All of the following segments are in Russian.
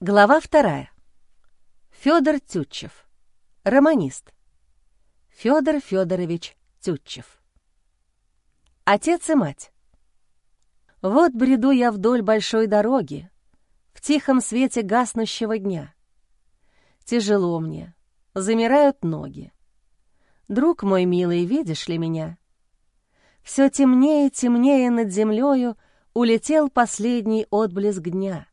Глава вторая. Федор Тютчев. Романист. Федор Федорович Тютчев. Отец и мать. Вот бреду я вдоль большой дороги, в тихом свете гаснущего дня. Тяжело мне, замирают ноги. Друг мой милый, видишь ли меня? Все темнее, темнее над землею улетел последний отблеск дня.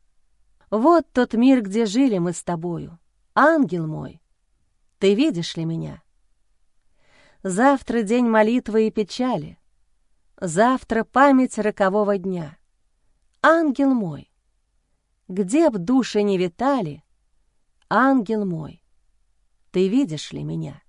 Вот тот мир, где жили мы с тобою, ангел мой. Ты видишь ли меня? Завтра день молитвы и печали, Завтра память рокового дня. Ангел мой, где б души не витали, Ангел мой, ты видишь ли меня?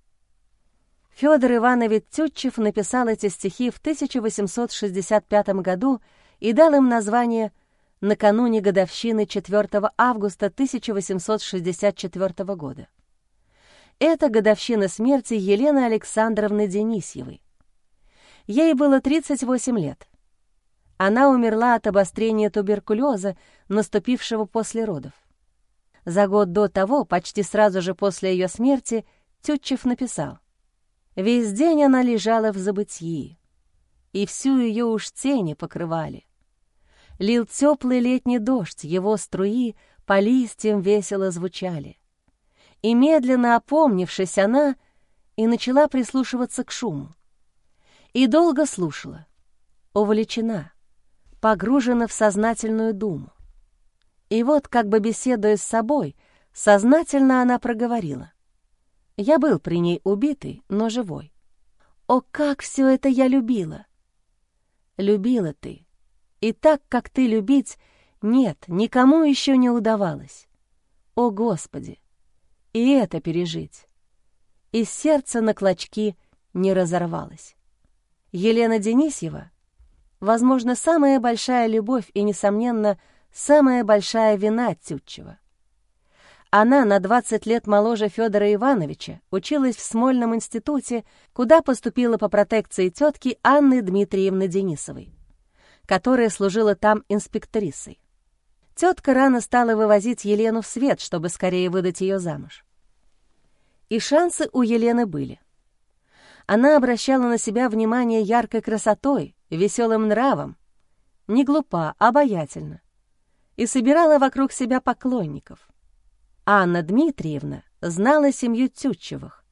Федор Иванович Тютчев написал эти стихи в 1865 году и дал им название накануне годовщины 4 августа 1864 года. Это годовщина смерти Елены Александровны Денисьевой. Ей было 38 лет. Она умерла от обострения туберкулеза, наступившего после родов. За год до того, почти сразу же после ее смерти, Тютчев написал — Весь день она лежала в забытии, и всю ее уж тени покрывали. Лил теплый летний дождь, его струи по листьям весело звучали. И медленно опомнившись, она и начала прислушиваться к шуму. И долго слушала, увлечена, погружена в сознательную думу. И вот, как бы беседуя с собой, сознательно она проговорила. Я был при ней убитый, но живой. О, как все это я любила! Любила ты. И так, как ты любить, нет, никому еще не удавалось. О, Господи! И это пережить. И сердце на клочки не разорвалось. Елена Денисьева, возможно, самая большая любовь и, несомненно, самая большая вина Тютчева — она на 20 лет моложе Федора Ивановича, училась в Смольном институте, куда поступила по протекции тетки Анны Дмитриевны Денисовой, которая служила там инспекторисой. Тетка рано стала вывозить Елену в свет, чтобы скорее выдать ее замуж. И шансы у Елены были. Она обращала на себя внимание яркой красотой, веселым нравом, не глупа, обаятельна, и собирала вокруг себя поклонников — Анна Дмитриевна знала семью Тютчевых.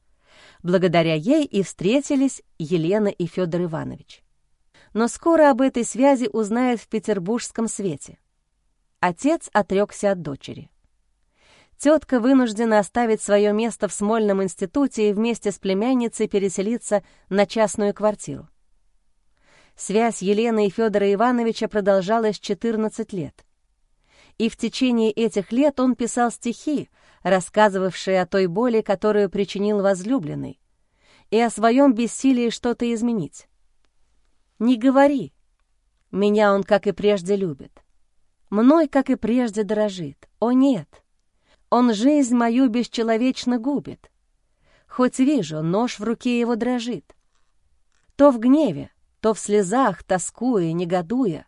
Благодаря ей и встретились Елена и Федор Иванович. Но скоро об этой связи узнает в петербургском свете. Отец отрекся от дочери. Тетка вынуждена оставить свое место в Смольном институте и вместе с племянницей переселиться на частную квартиру. Связь Елены и Федора Ивановича продолжалась 14 лет и в течение этих лет он писал стихи, рассказывавшие о той боли, которую причинил возлюбленный, и о своем бессилии что-то изменить. «Не говори, меня он, как и прежде, любит, мной, как и прежде, дорожит, о нет, он жизнь мою бесчеловечно губит, хоть вижу, нож в руке его дрожит. То в гневе, то в слезах, тоскуя, негодуя,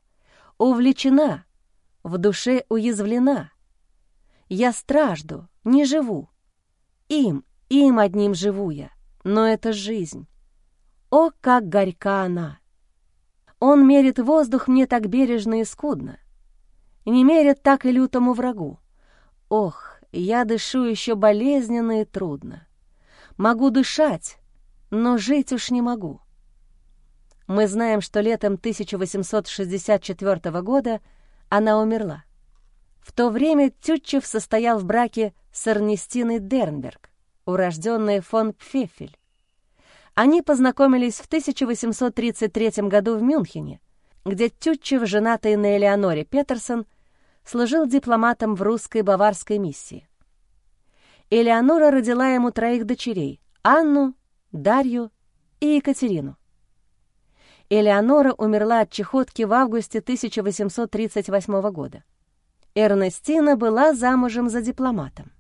увлечена — в душе уязвлена. Я стражду, не живу. Им, им одним живу я, но это жизнь. О, как горька она! Он мерит воздух мне так бережно и скудно. Не мерит так и лютому врагу. Ох, я дышу еще болезненно и трудно. Могу дышать, но жить уж не могу. Мы знаем, что летом 1864 года она умерла. В то время Тютчев состоял в браке с Эрнестиной Дернберг, урожденной фон Пфефель. Они познакомились в 1833 году в Мюнхене, где Тютчев, женатый на Элеоноре Петерсон, служил дипломатом в русской баварской миссии. Элеонора родила ему троих дочерей — Анну, Дарью и Екатерину. Элеонора умерла от чехотки в августе 1838 года. Эрнестина была замужем за дипломатом.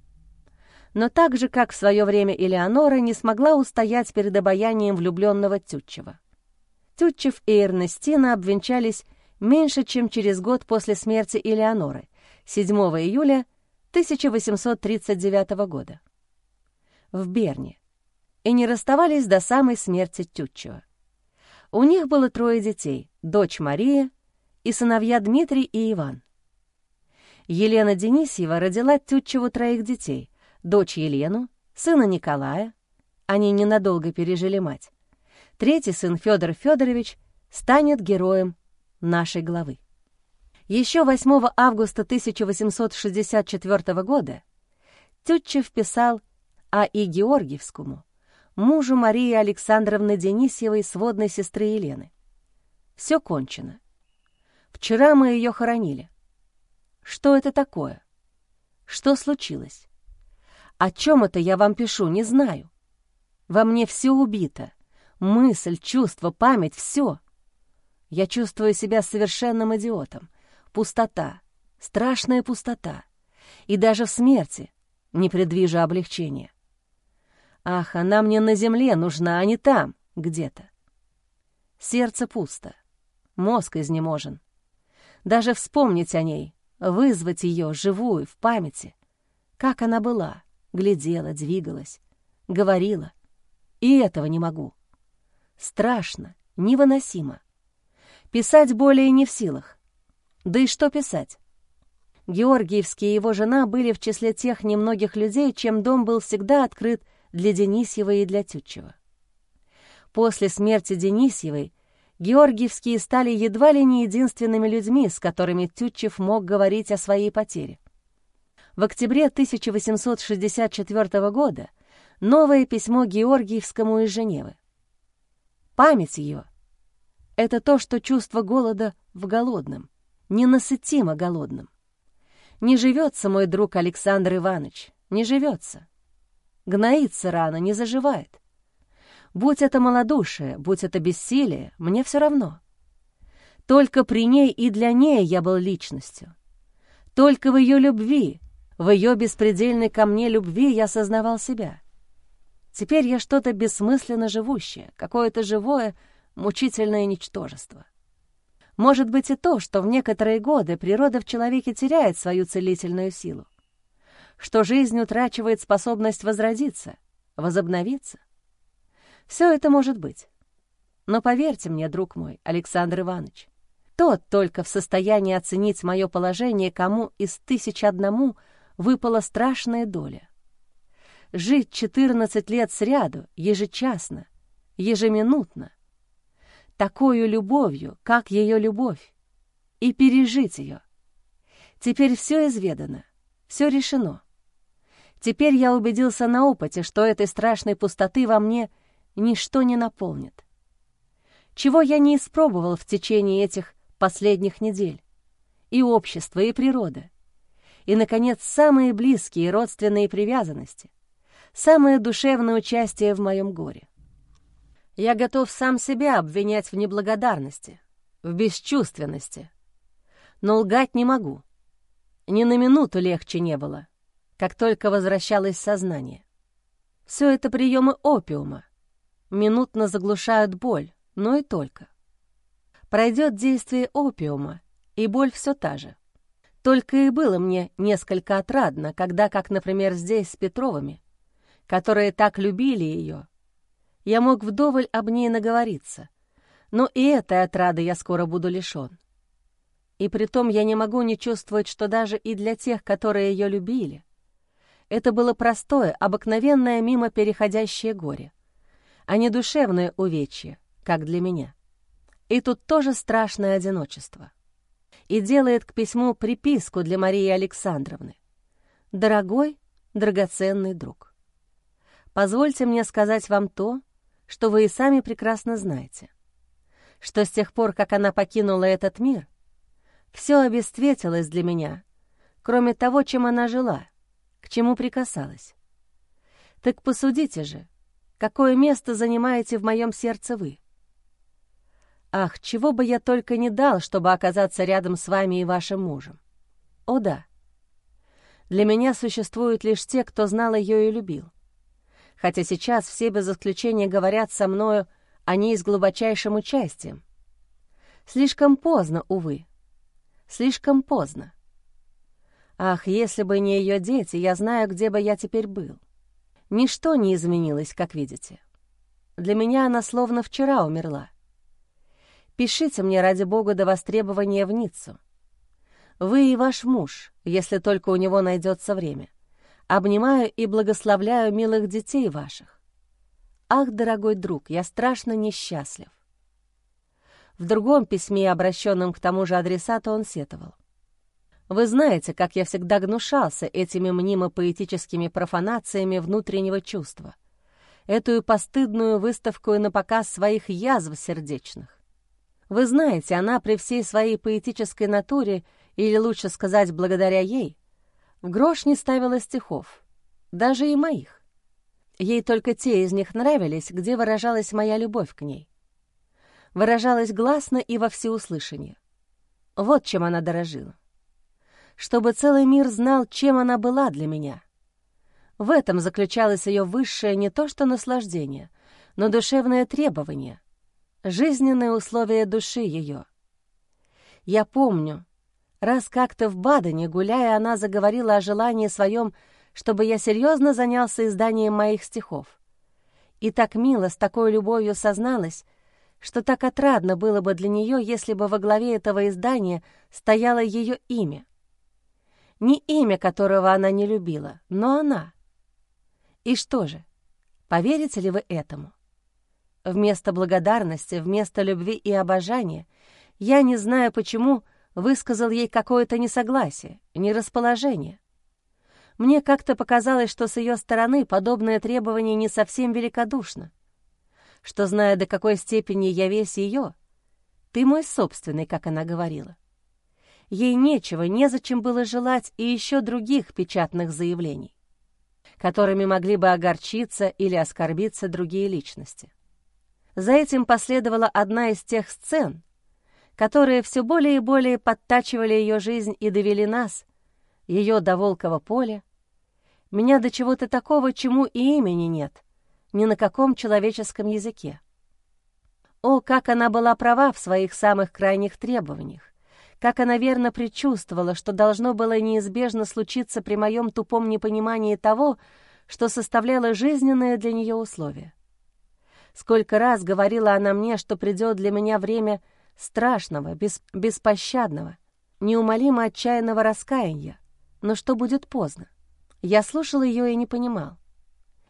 Но так же, как в свое время Элеонора, не смогла устоять перед обаянием влюбленного Тютчева. Тютчев и Эрнестина обвенчались меньше, чем через год после смерти Элеоноры, 7 июля 1839 года в Берне и не расставались до самой смерти Тютчева. У них было трое детей — дочь Мария и сыновья Дмитрий и Иван. Елена Денисьева родила Тютчеву троих детей — дочь Елену, сына Николая, они ненадолго пережили мать. Третий сын Федор Федорович станет героем нашей главы. Еще 8 августа 1864 года Тютчев писал а и Георгиевскому, мужу Марии Александровны Денисьевой, сводной сестры Елены. Все кончено. Вчера мы ее хоронили. Что это такое? Что случилось? О чем это я вам пишу, не знаю. Во мне все убито. Мысль, чувство, память — все. Я чувствую себя совершенным идиотом. Пустота, страшная пустота. И даже в смерти не предвижу облегчения. Ах, она мне на земле нужна, а не там, где-то. Сердце пусто, мозг изнеможен. Даже вспомнить о ней, вызвать ее живую в памяти. Как она была, глядела, двигалась, говорила. И этого не могу. Страшно, невыносимо. Писать более не в силах. Да и что писать? Георгиевский и его жена были в числе тех немногих людей, чем дом был всегда открыт для Денисьевой и для Тютчева. После смерти Денисьевой Георгиевские стали едва ли не единственными людьми, с которыми Тютчев мог говорить о своей потере. В октябре 1864 года новое письмо Георгиевскому из Женевы. Память ее — это то, что чувство голода в голодном, ненасытимо голодном. Не живется, мой друг Александр Иванович, не живется. Гноится рана, не заживает. Будь это малодушие, будь это бессилие, мне все равно. Только при ней и для ней я был личностью. Только в ее любви, в ее беспредельной ко мне любви я сознавал себя. Теперь я что-то бессмысленно живущее, какое-то живое, мучительное ничтожество. Может быть и то, что в некоторые годы природа в человеке теряет свою целительную силу что жизнь утрачивает способность возродиться, возобновиться. Все это может быть. Но поверьте мне, друг мой, Александр Иванович, тот только в состоянии оценить мое положение, кому из тысяч одному выпала страшная доля. Жить 14 лет сряду, ежечасно, ежеминутно, такую любовью, как ее любовь, и пережить ее. Теперь все изведано, все решено. Теперь я убедился на опыте, что этой страшной пустоты во мне ничто не наполнит. Чего я не испробовал в течение этих последних недель. И общество, и природа. И, наконец, самые близкие родственные привязанности. Самое душевное участие в моем горе. Я готов сам себя обвинять в неблагодарности, в бесчувственности. Но лгать не могу. Ни на минуту легче не было как только возвращалось сознание. Все это приемы опиума. Минутно заглушают боль, но и только. Пройдет действие опиума, и боль все та же. Только и было мне несколько отрадно, когда, как, например, здесь с Петровыми, которые так любили ее, я мог вдоволь об ней наговориться, но и этой отрады я скоро буду лишен. И притом я не могу не чувствовать, что даже и для тех, которые ее любили, это было простое, обыкновенное, мимо переходящее горе, а не душевное увечье, как для меня. И тут тоже страшное одиночество. И делает к письму приписку для Марии Александровны. «Дорогой, драгоценный друг, позвольте мне сказать вам то, что вы и сами прекрасно знаете, что с тех пор, как она покинула этот мир, все обесцветилось для меня, кроме того, чем она жила — к чему прикасалась. Так посудите же, какое место занимаете в моем сердце вы? Ах, чего бы я только не дал, чтобы оказаться рядом с вами и вашим мужем. О да. Для меня существуют лишь те, кто знал ее и любил. Хотя сейчас все без исключения говорят со мною о ней с глубочайшим участием. Слишком поздно, увы. Слишком поздно. Ах, если бы не ее дети, я знаю, где бы я теперь был. Ничто не изменилось, как видите. Для меня она словно вчера умерла. Пишите мне, ради бога, до востребования в Ниццу. Вы и ваш муж, если только у него найдется время. Обнимаю и благословляю милых детей ваших. Ах, дорогой друг, я страшно несчастлив. В другом письме, обращенном к тому же адресату, он сетовал. Вы знаете, как я всегда гнушался этими мнимо-поэтическими профанациями внутреннего чувства, эту постыдную выставку на показ своих язв сердечных. Вы знаете, она при всей своей поэтической натуре, или лучше сказать, благодаря ей, в грош не ставила стихов, даже и моих. Ей только те из них нравились, где выражалась моя любовь к ней. Выражалась гласно и во всеуслышание. Вот чем она дорожила. Чтобы целый мир знал, чем она была для меня. В этом заключалось ее высшее не то что наслаждение, но душевное требование — жизненные условия души ее. Я помню, раз как-то в Бадене, гуляя, она заговорила о желании своем, чтобы я серьезно занялся изданием моих стихов. И так мило, с такой любовью созналась, что так отрадно было бы для нее, если бы во главе этого издания стояло ее имя. Не имя, которого она не любила, но она. И что же, поверите ли вы этому? Вместо благодарности, вместо любви и обожания, я, не знаю почему, высказал ей какое-то несогласие, нерасположение. Мне как-то показалось, что с ее стороны подобное требование не совсем великодушно, что, зная, до какой степени я весь ее, ты мой собственный, как она говорила. Ей нечего, незачем было желать и еще других печатных заявлений, которыми могли бы огорчиться или оскорбиться другие личности. За этим последовала одна из тех сцен, которые все более и более подтачивали ее жизнь и довели нас, ее до Волкова поля, меня до чего-то такого, чему и имени нет, ни на каком человеческом языке. О, как она была права в своих самых крайних требованиях, как она верно предчувствовала, что должно было неизбежно случиться при моем тупом непонимании того, что составляло жизненное для нее условие. Сколько раз говорила она мне, что придет для меня время страшного, бес, беспощадного, неумолимо отчаянного раскаяния, но что будет поздно. Я слушал ее и не понимал.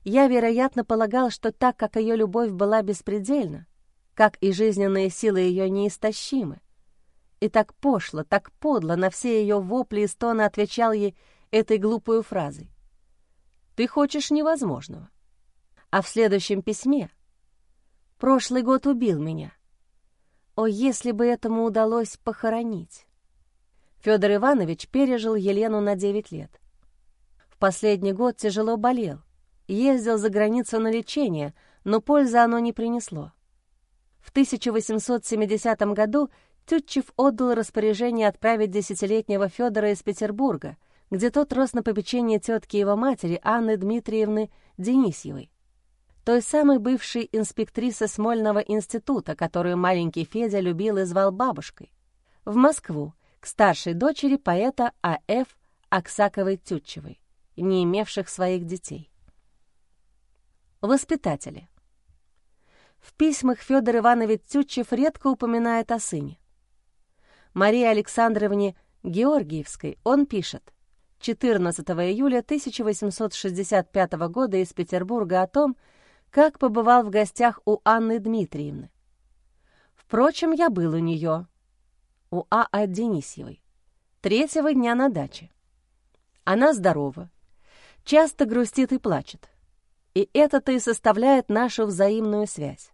Я, вероятно, полагал, что так как ее любовь была беспредельна, как и жизненные силы ее неистощимы, и так пошло, так подло на все ее вопли и стоны отвечал ей этой глупой фразой. «Ты хочешь невозможного». А в следующем письме, Прошлый год убил меня. О, если бы этому удалось похоронить! Федор Иванович пережил Елену на 9 лет. В последний год тяжело болел, ездил за границу на лечение, но пользы оно не принесло. В 1870 году Тютчев отдал распоряжение отправить десятилетнего Федора из Петербурга, где тот рос на попечение тетки его матери Анны Дмитриевны Денисьевой той самой бывшей инспектрисы Смольного института, которую маленький Федя любил и звал бабушкой, в Москву, к старшей дочери поэта А.Ф. Аксаковой-Тютчевой, не имевших своих детей. Воспитатели. В письмах Федор Иванович Тютчев редко упоминает о сыне. Марии Александровне Георгиевской он пишет 14 июля 1865 года из Петербурга о том, как побывал в гостях у Анны Дмитриевны. Впрочем, я был у нее, у А.А. Денисьевой, третьего дня на даче. Она здорова, часто грустит и плачет. И это-то и составляет нашу взаимную связь.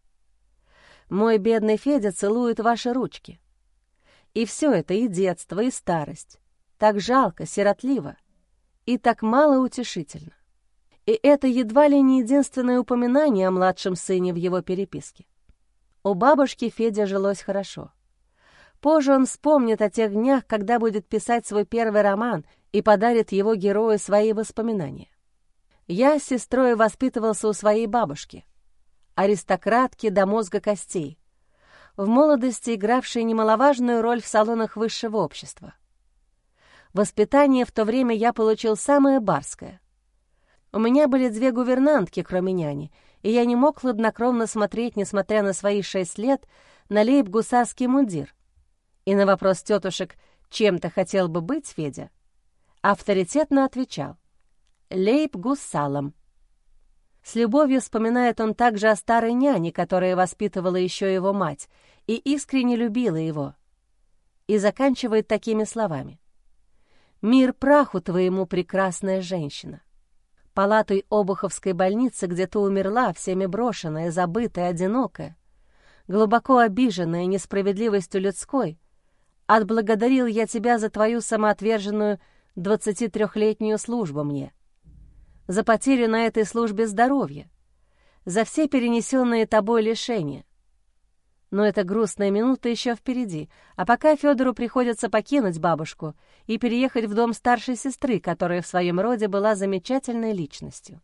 Мой бедный Федя целует ваши ручки. И все это, и детство, и старость, так жалко, сиротливо и так мало утешительно. И это едва ли не единственное упоминание о младшем сыне в его переписке. У бабушки Федя жилось хорошо. Позже он вспомнит о тех днях, когда будет писать свой первый роман и подарит его герою свои воспоминания. Я с сестрой воспитывался у своей бабушки, аристократки до мозга костей, в молодости игравшей немаловажную роль в салонах высшего общества. Воспитание в то время я получил самое барское. У меня были две гувернантки, кроме няни, и я не мог хладнокровно смотреть, несмотря на свои шесть лет, на лейб-гусарский мундир. И на вопрос тетушек, чем ты хотел бы быть, Федя, авторитетно отвечал «лейб-гусалом». С любовью вспоминает он также о старой няне, которая воспитывала еще его мать, и искренне любила его. И заканчивает такими словами. Мир праху твоему, прекрасная женщина. Палатой Обуховской больницы, где ты умерла, всеми брошенная, забытая, одинокая, глубоко обиженная несправедливостью людской, отблагодарил я тебя за твою самоотверженную 23-летнюю службу мне, за потерю на этой службе здоровья, за все перенесенные тобой лишения, но эта грустная минута еще впереди, а пока Федору приходится покинуть бабушку и переехать в дом старшей сестры, которая в своем роде была замечательной личностью.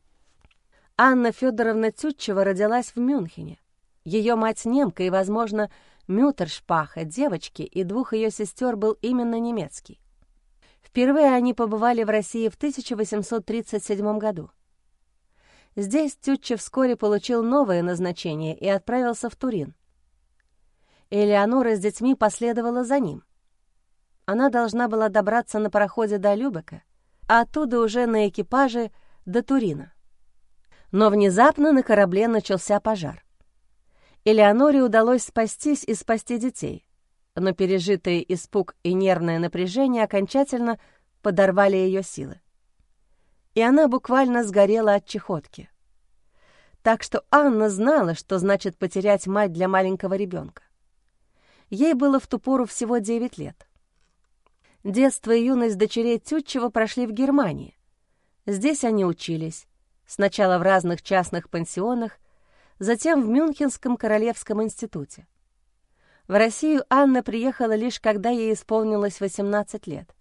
Анна Федоровна Тютчева родилась в Мюнхене. Ее мать немка и, возможно, Мютершпаха, девочки, и двух ее сестер был именно немецкий. Впервые они побывали в России в 1837 году. Здесь Тютчев вскоре получил новое назначение и отправился в Турин. Элеонора с детьми последовала за ним. Она должна была добраться на пароходе до Любека, а оттуда уже на экипаже до Турина. Но внезапно на корабле начался пожар. Элеоноре удалось спастись и спасти детей, но пережитый испуг и нервное напряжение окончательно подорвали ее силы. И она буквально сгорела от чехотки. Так что Анна знала, что значит потерять мать для маленького ребенка. Ей было в ту пору всего 9 лет. Детство и юность дочерей Тютчева прошли в Германии. Здесь они учились, сначала в разных частных пансионах, затем в Мюнхенском Королевском институте. В Россию Анна приехала лишь когда ей исполнилось 18 лет.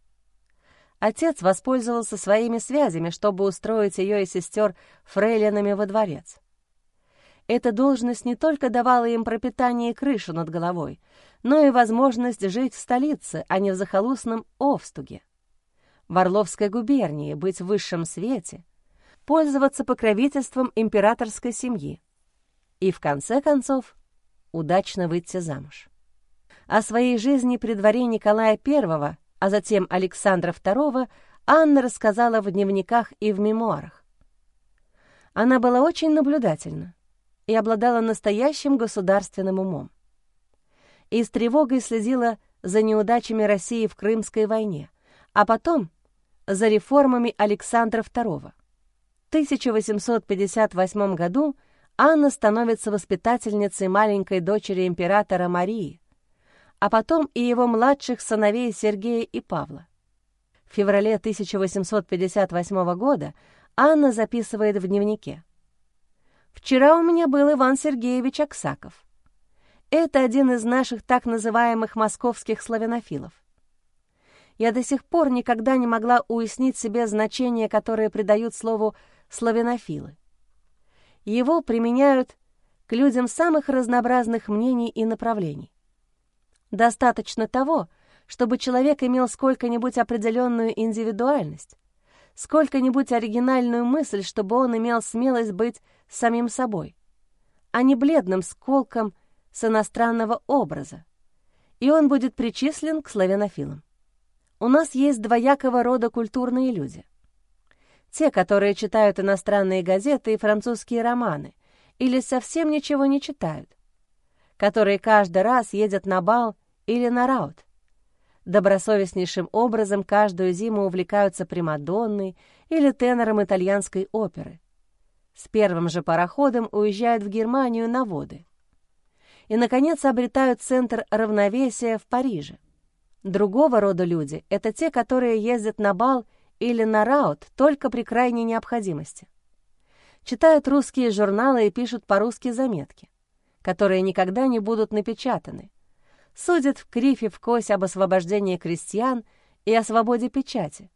Отец воспользовался своими связями, чтобы устроить ее и сестер фрейлинами во дворец. Эта должность не только давала им пропитание и крышу над головой, но и возможность жить в столице, а не в захолустном Овстуге. В Орловской губернии быть в высшем свете, пользоваться покровительством императорской семьи и, в конце концов, удачно выйти замуж. О своей жизни при дворе Николая I, а затем Александра II, Анна рассказала в дневниках и в мемуарах. Она была очень наблюдательна и обладала настоящим государственным умом и с тревогой следила за неудачами России в Крымской войне, а потом за реформами Александра II. В 1858 году Анна становится воспитательницей маленькой дочери императора Марии, а потом и его младших сыновей Сергея и Павла. В феврале 1858 года Анна записывает в дневнике. «Вчера у меня был Иван Сергеевич Аксаков. Это один из наших так называемых московских славянофилов. Я до сих пор никогда не могла уяснить себе значение, которое придают слову «славянофилы». Его применяют к людям самых разнообразных мнений и направлений. Достаточно того, чтобы человек имел сколько-нибудь определенную индивидуальность, сколько-нибудь оригинальную мысль, чтобы он имел смелость быть самим собой, а не бледным сколком с иностранного образа, и он будет причислен к славянофилам. У нас есть двоякого рода культурные люди. Те, которые читают иностранные газеты и французские романы, или совсем ничего не читают, которые каждый раз едят на бал или на раут, добросовестнейшим образом каждую зиму увлекаются Примадонной или тенором итальянской оперы. С первым же пароходом уезжают в Германию на воды и, наконец, обретают центр равновесия в Париже. Другого рода люди — это те, которые ездят на бал или на раут только при крайней необходимости. Читают русские журналы и пишут по-русски заметки, которые никогда не будут напечатаны. Судят в крифе в кось об освобождении крестьян и о свободе печати.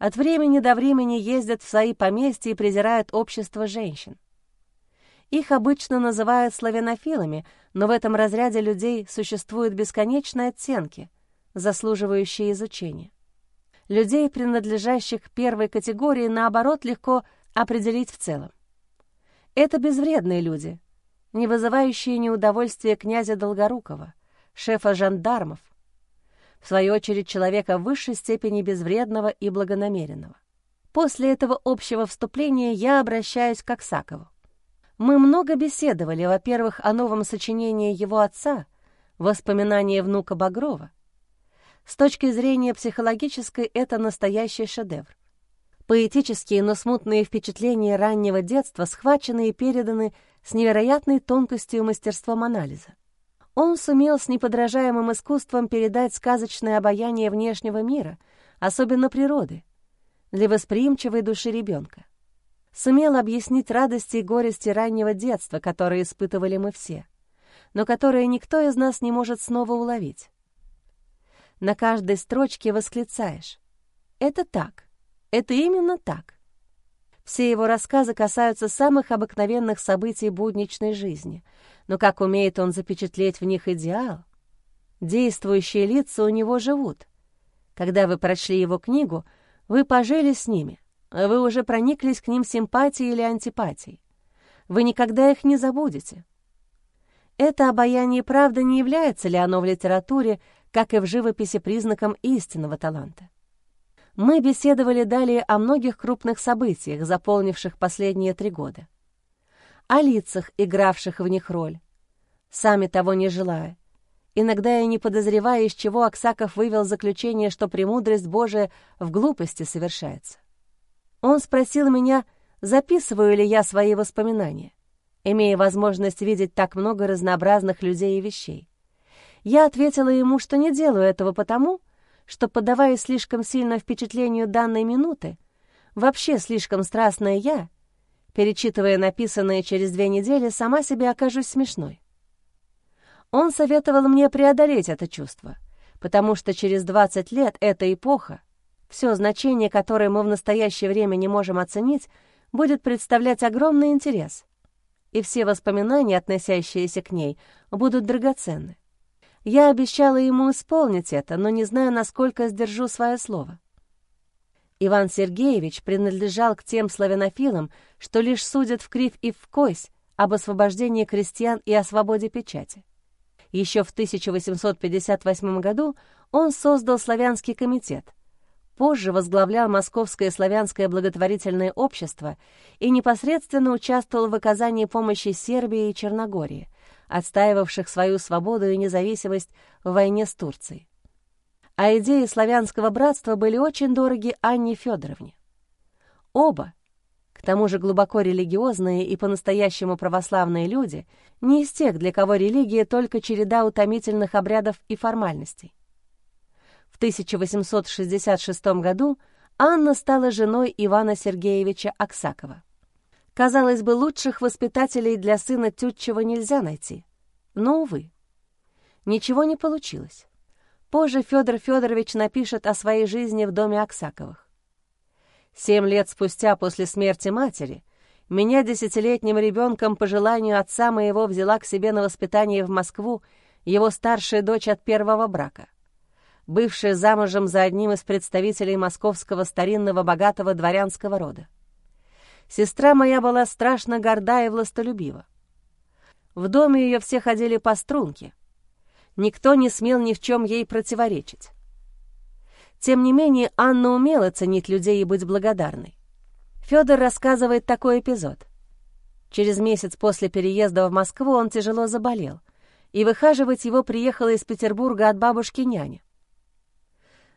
От времени до времени ездят в свои поместья и презирают общество женщин. Их обычно называют славянофилами, но в этом разряде людей существуют бесконечные оттенки, заслуживающие изучения. людей, принадлежащих первой категории, наоборот, легко определить в целом. Это безвредные люди, не вызывающие неудовольствия князя Долгорукова, шефа жандармов, в свою очередь человека в высшей степени безвредного и благонамеренного. После этого общего вступления я обращаюсь к Аксакову. Мы много беседовали, во-первых, о новом сочинении его отца «Воспоминания внука Багрова». С точки зрения психологической это настоящий шедевр. Поэтические, но смутные впечатления раннего детства схвачены и переданы с невероятной тонкостью и мастерством анализа. Он сумел с неподражаемым искусством передать сказочное обаяние внешнего мира, особенно природы, для восприимчивой души ребенка. Сумел объяснить радости и горести раннего детства, которые испытывали мы все, но которые никто из нас не может снова уловить. На каждой строчке восклицаешь «Это так, это именно так». Все его рассказы касаются самых обыкновенных событий будничной жизни, но как умеет он запечатлеть в них идеал. Действующие лица у него живут. Когда вы прочли его книгу — вы пожили с ними, вы уже прониклись к ним симпатией или антипатией. Вы никогда их не забудете. Это обаяние правда не является ли оно в литературе, как и в живописи, признаком истинного таланта? Мы беседовали далее о многих крупных событиях, заполнивших последние три года. О лицах, игравших в них роль, сами того не желая, иногда и не подозревая, из чего Аксаков вывел заключение, что премудрость Божия в глупости совершается. Он спросил меня, записываю ли я свои воспоминания, имея возможность видеть так много разнообразных людей и вещей. Я ответила ему, что не делаю этого потому, что, подавая слишком сильно впечатлению данной минуты, вообще слишком страстная я, перечитывая написанное через две недели, сама себе окажусь смешной. Он советовал мне преодолеть это чувство, потому что через 20 лет эта эпоха, все значение, которое мы в настоящее время не можем оценить, будет представлять огромный интерес, и все воспоминания, относящиеся к ней, будут драгоценны. Я обещала ему исполнить это, но не знаю, насколько сдержу свое слово. Иван Сергеевич принадлежал к тем славянофилам, что лишь судят в крив и в кость об освобождении крестьян и о свободе печати. Еще в 1858 году он создал Славянский комитет, позже возглавлял Московское славянское благотворительное общество и непосредственно участвовал в оказании помощи Сербии и Черногории, отстаивавших свою свободу и независимость в войне с Турцией. А идеи славянского братства были очень дороги Анне Федоровне. Оба, к тому же глубоко религиозные и по-настоящему православные люди, не из тех, для кого религия только череда утомительных обрядов и формальностей. В 1866 году Анна стала женой Ивана Сергеевича Аксакова. Казалось бы, лучших воспитателей для сына Тютчева нельзя найти. Но, увы, ничего не получилось. Позже Федор Федорович напишет о своей жизни в доме Аксаковых. Семь лет спустя после смерти матери меня десятилетним ребенком по желанию отца моего взяла к себе на воспитание в Москву его старшая дочь от первого брака, бывшая замужем за одним из представителей московского старинного богатого дворянского рода. Сестра моя была страшно горда и властолюбива. В доме ее все ходили по струнке. Никто не смел ни в чем ей противоречить. Тем не менее, Анна умела ценить людей и быть благодарной. Федор рассказывает такой эпизод. Через месяц после переезда в Москву он тяжело заболел, и выхаживать его приехала из Петербурга от бабушки няня.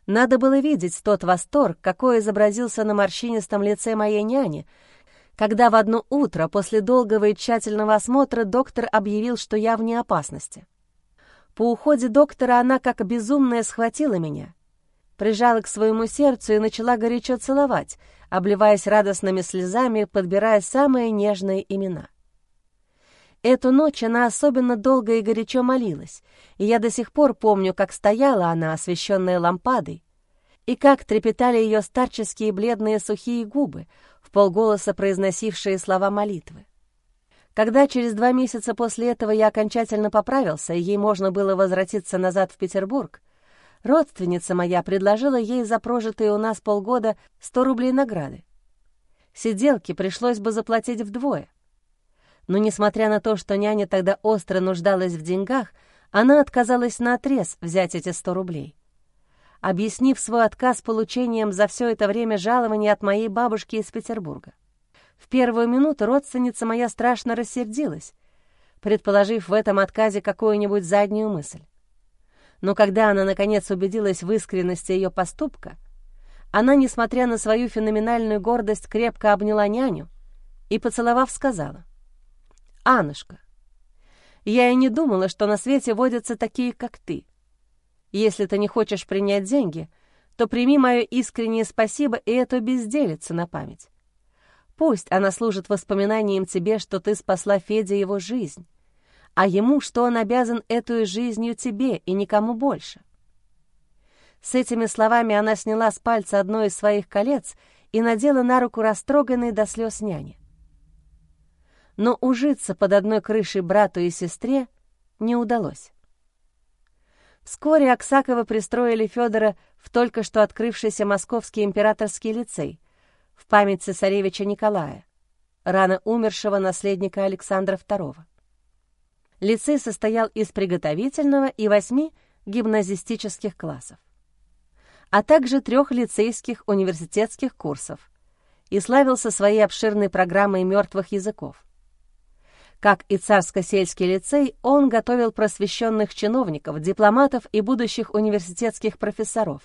Надо было видеть тот восторг, какой изобразился на морщинистом лице моей няни, когда в одно утро после долгого и тщательного осмотра доктор объявил, что я вне опасности. По уходе доктора она как безумная схватила меня прижала к своему сердцу и начала горячо целовать, обливаясь радостными слезами, подбирая самые нежные имена. Эту ночь она особенно долго и горячо молилась, и я до сих пор помню, как стояла она, освещенная лампадой, и как трепетали ее старческие бледные сухие губы, в полголоса произносившие слова молитвы. Когда через два месяца после этого я окончательно поправился, и ей можно было возвратиться назад в Петербург, Родственница моя предложила ей за прожитые у нас полгода 100 рублей награды. Сиделке пришлось бы заплатить вдвое. Но, несмотря на то, что няня тогда остро нуждалась в деньгах, она отказалась наотрез взять эти 100 рублей. Объяснив свой отказ получением за все это время жалования от моей бабушки из Петербурга. В первую минуту родственница моя страшно рассердилась, предположив в этом отказе какую-нибудь заднюю мысль. Но когда она, наконец, убедилась в искренности ее поступка, она, несмотря на свою феноменальную гордость, крепко обняла няню и, поцеловав, сказала, «Аннушка, я и не думала, что на свете водятся такие, как ты. Если ты не хочешь принять деньги, то прими мое искреннее спасибо и эту безделицу на память. Пусть она служит воспоминанием тебе, что ты спасла Феде его жизнь, а ему, что он обязан этой жизнью тебе и никому больше. С этими словами она сняла с пальца одно из своих колец и надела на руку растроганной до слез няни. Но ужиться под одной крышей брату и сестре не удалось. Вскоре Аксакова пристроили Федора в только что открывшийся Московский императорский лицей в память цесаревича Николая, рано умершего наследника Александра II. Лицей состоял из приготовительного и восьми гимназистических классов, а также трех лицейских университетских курсов и славился своей обширной программой мертвых языков. Как и царско-сельский лицей, он готовил просвещенных чиновников, дипломатов и будущих университетских профессоров.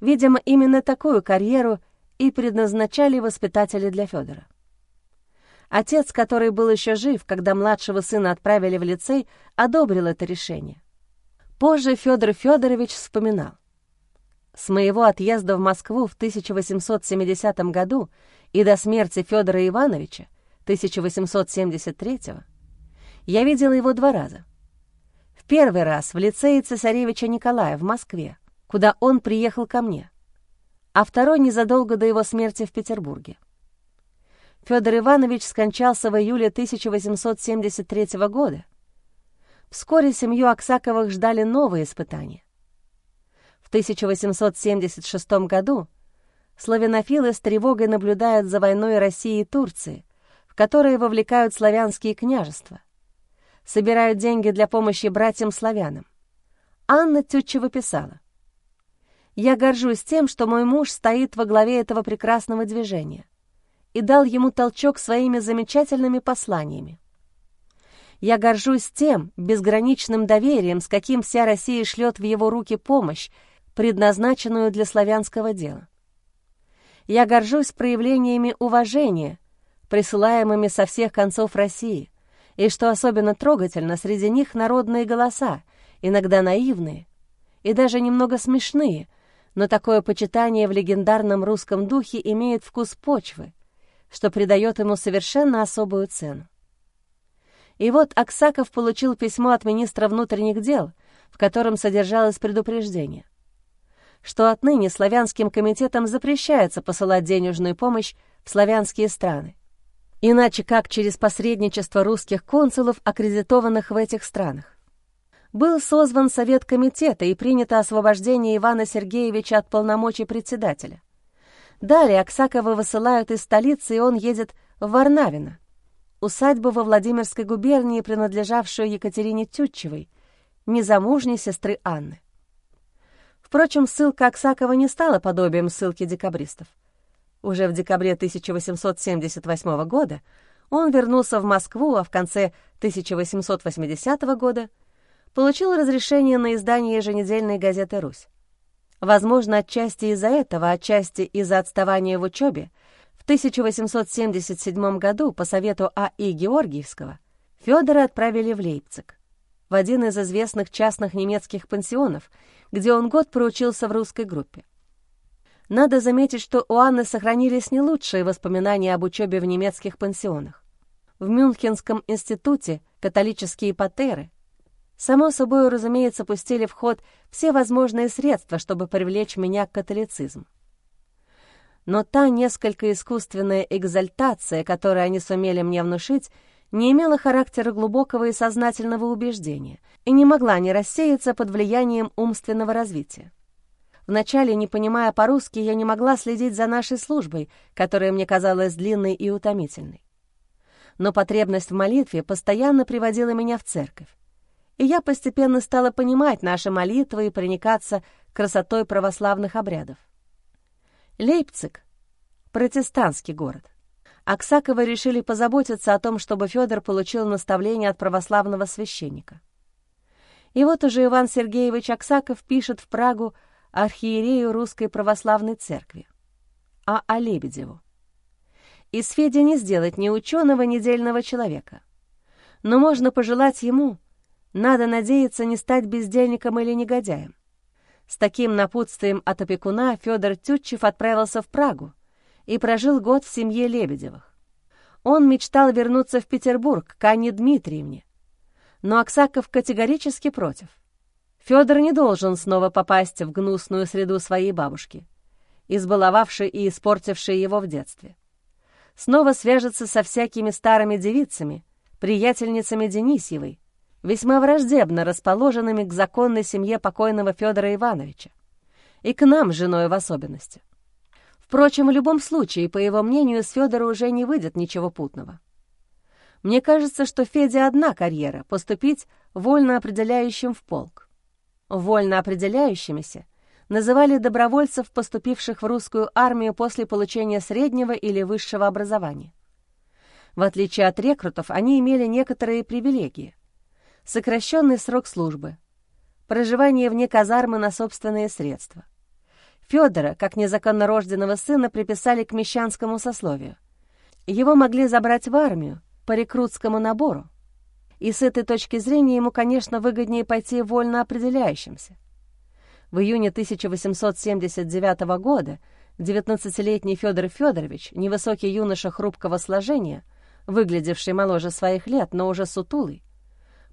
Видимо, именно такую карьеру и предназначали воспитатели для Федора. Отец, который был еще жив, когда младшего сына отправили в лицей, одобрил это решение. Позже Федор Федорович вспоминал. С моего отъезда в Москву в 1870 году и до смерти Федора Ивановича 1873 я видела его два раза. В первый раз в лицее цесаревича Николая в Москве, куда он приехал ко мне, а второй незадолго до его смерти в Петербурге. Федор Иванович скончался в июле 1873 года. Вскоре семью Аксаковых ждали новые испытания. В 1876 году славянофилы с тревогой наблюдают за войной России и Турции, в которой вовлекают славянские княжества. Собирают деньги для помощи братьям-славянам. Анна Тютчева писала. «Я горжусь тем, что мой муж стоит во главе этого прекрасного движения и дал ему толчок своими замечательными посланиями. Я горжусь тем безграничным доверием, с каким вся Россия шлет в его руки помощь, предназначенную для славянского дела. Я горжусь проявлениями уважения, присылаемыми со всех концов России, и, что особенно трогательно, среди них народные голоса, иногда наивные и даже немного смешные, но такое почитание в легендарном русском духе имеет вкус почвы, что придает ему совершенно особую цену. И вот Аксаков получил письмо от министра внутренних дел, в котором содержалось предупреждение, что отныне славянским комитетам запрещается посылать денежную помощь в славянские страны, иначе как через посредничество русских консулов, аккредитованных в этих странах. Был созван Совет комитета и принято освобождение Ивана Сергеевича от полномочий председателя. Далее Аксакова высылают из столицы, и он едет в Варнавино, усадьбу во Владимирской губернии, принадлежавшую Екатерине Тютчевой, незамужней сестры Анны. Впрочем, ссылка Аксакова не стала подобием ссылки декабристов. Уже в декабре 1878 года он вернулся в Москву, а в конце 1880 года получил разрешение на издание еженедельной газеты «Русь». Возможно, отчасти из-за этого, отчасти из-за отставания в учебе, в 1877 году по совету А.И. Георгиевского Федора отправили в Лейпциг, в один из известных частных немецких пансионов, где он год проучился в русской группе. Надо заметить, что у Анны сохранились не лучшие воспоминания об учебе в немецких пансионах. В Мюнхенском институте католические патеры Само собой, разумеется, пустили в ход все возможные средства, чтобы привлечь меня к католицизму. Но та несколько искусственная экзальтация, которую они сумели мне внушить, не имела характера глубокого и сознательного убеждения и не могла не рассеяться под влиянием умственного развития. Вначале, не понимая по-русски, я не могла следить за нашей службой, которая мне казалась длинной и утомительной. Но потребность в молитве постоянно приводила меня в церковь, и я постепенно стала понимать наши молитвы и проникаться красотой православных обрядов. Лейпциг — протестантский город. Аксаковы решили позаботиться о том, чтобы Федор получил наставление от православного священника. И вот уже Иван Сергеевич Аксаков пишет в Прагу архиерею Русской Православной Церкви, а о Лебедеву. Из Феди не сделать ни ученого, ни дельного человека. Но можно пожелать ему, надо надеяться не стать бездельником или негодяем. С таким напутствием от опекуна Федор Тютчев отправился в Прагу и прожил год в семье Лебедевых. Он мечтал вернуться в Петербург к Анне Дмитриевне, но Аксаков категорически против. Федор не должен снова попасть в гнусную среду своей бабушки, избаловавшей и испортившей его в детстве. Снова свяжется со всякими старыми девицами, приятельницами Денисьевой, весьма враждебно расположенными к законной семье покойного Федора Ивановича, и к нам, женой в особенности. Впрочем, в любом случае, по его мнению, с Федора уже не выйдет ничего путного. Мне кажется, что Феде одна карьера — поступить вольно определяющим в полк. Вольно определяющимися называли добровольцев, поступивших в русскую армию после получения среднего или высшего образования. В отличие от рекрутов, они имели некоторые привилегии. Сокращенный срок службы, проживание вне казармы на собственные средства. Федора, как незаконно рожденного сына, приписали к мещанскому сословию. Его могли забрать в армию, по рекрутскому набору. И с этой точки зрения ему, конечно, выгоднее пойти вольно определяющимся. В июне 1879 года 19-летний Федор Федорович, невысокий юноша хрупкого сложения, выглядевший моложе своих лет, но уже сутулый,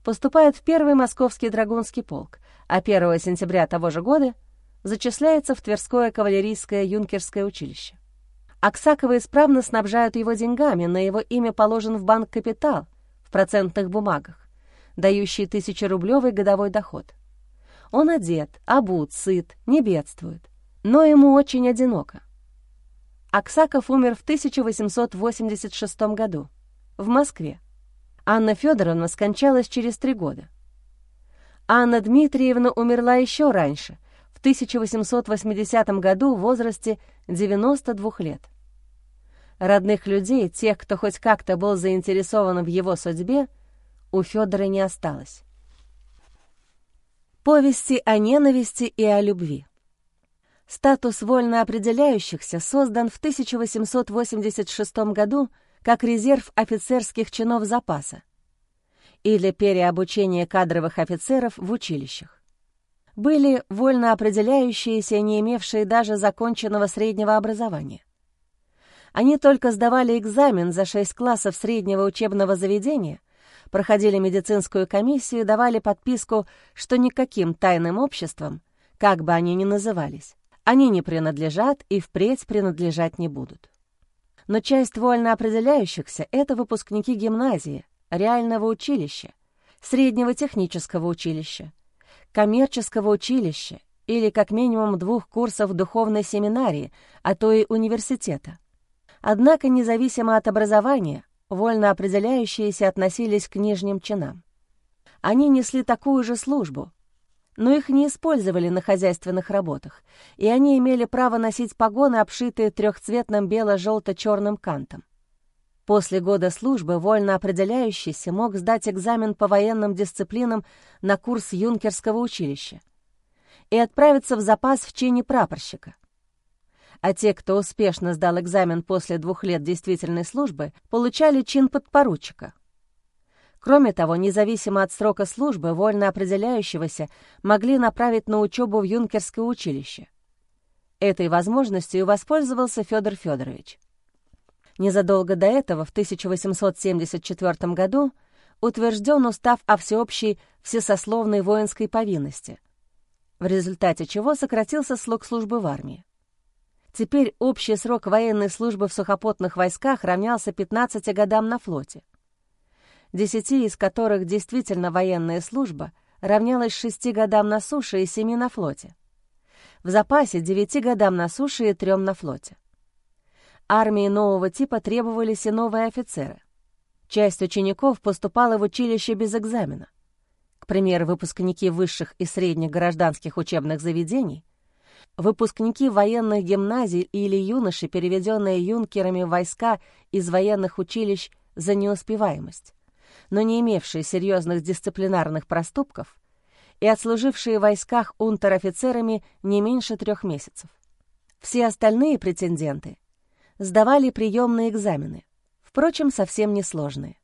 поступает в первый московский драгунский полк, а 1 сентября того же года зачисляется в Тверское кавалерийское юнкерское училище. Аксаковы исправно снабжают его деньгами, на его имя положен в банк капитал процентных бумагах, дающий тысячерублевый годовой доход. Он одет, обут, сыт, не бедствует, но ему очень одиноко. Аксаков умер в 1886 году в Москве. Анна Федоровна скончалась через три года. Анна Дмитриевна умерла еще раньше, в 1880 году в возрасте 92 лет. Родных людей, тех, кто хоть как-то был заинтересован в его судьбе, у Федора не осталось. Повести о ненависти и о любви. Статус вольно определяющихся создан в 1886 году как резерв офицерских чинов запаса и для переобучения кадровых офицеров в училищах. Были вольно определяющиеся, не имевшие даже законченного среднего образования. Они только сдавали экзамен за шесть классов среднего учебного заведения, проходили медицинскую комиссию и давали подписку, что никаким тайным обществам, как бы они ни назывались, они не принадлежат и впредь принадлежать не будут. Но часть вольно определяющихся — это выпускники гимназии, реального училища, среднего технического училища, коммерческого училища или как минимум двух курсов духовной семинарии, а то и университета. Однако, независимо от образования, вольно определяющиеся относились к нижним чинам. Они несли такую же службу, но их не использовали на хозяйственных работах, и они имели право носить погоны, обшитые трехцветным бело-желто-черным кантом. После года службы вольно определяющийся мог сдать экзамен по военным дисциплинам на курс юнкерского училища и отправиться в запас в чине прапорщика а те, кто успешно сдал экзамен после двух лет действительной службы, получали чин подпоручика. Кроме того, независимо от срока службы, вольно определяющегося могли направить на учебу в юнкерское училище. Этой возможностью воспользовался Федор Федорович. Незадолго до этого, в 1874 году, утвержден устав о всеобщей всесословной воинской повинности, в результате чего сократился срок службы в армии. Теперь общий срок военной службы в сухопутных войсках равнялся 15 годам на флоте, десяти из которых действительно военная служба равнялась 6 годам на суше и 7 на флоте. в запасе девяти годам на суше и трем на флоте. Армии нового типа требовались и новые офицеры. Часть учеников поступала в училище без экзамена. К примеру, выпускники высших и средних гражданских учебных заведений, выпускники военных гимназий или юноши, переведенные юнкерами войска из военных училищ за неуспеваемость, но не имевшие серьезных дисциплинарных проступков и отслужившие в войсках унтер-офицерами не меньше трех месяцев. Все остальные претенденты сдавали приемные экзамены, впрочем, совсем несложные.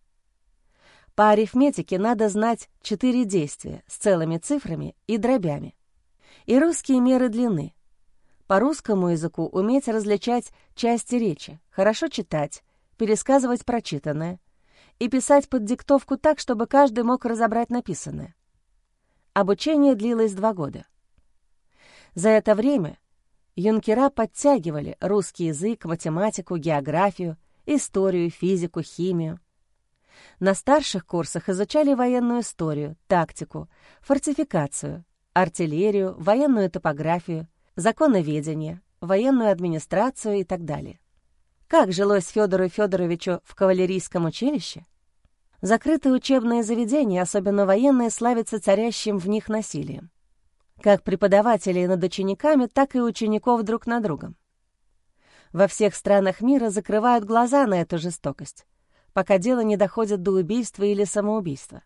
По арифметике надо знать четыре действия с целыми цифрами и дробями. И русские меры длины. По русскому языку уметь различать части речи, хорошо читать, пересказывать прочитанное и писать под диктовку так, чтобы каждый мог разобрать написанное. Обучение длилось два года. За это время юнкера подтягивали русский язык, математику, географию, историю, физику, химию. На старших курсах изучали военную историю, тактику, фортификацию, артиллерию, военную топографию, законоведение, военную администрацию и так далее. Как жилось Федору Федоровичу в кавалерийском училище? Закрытые учебные заведения, особенно военные, славятся царящим в них насилием. Как преподавателей над учениками, так и учеников друг над другом. Во всех странах мира закрывают глаза на эту жестокость пока дело не доходит до убийства или самоубийства.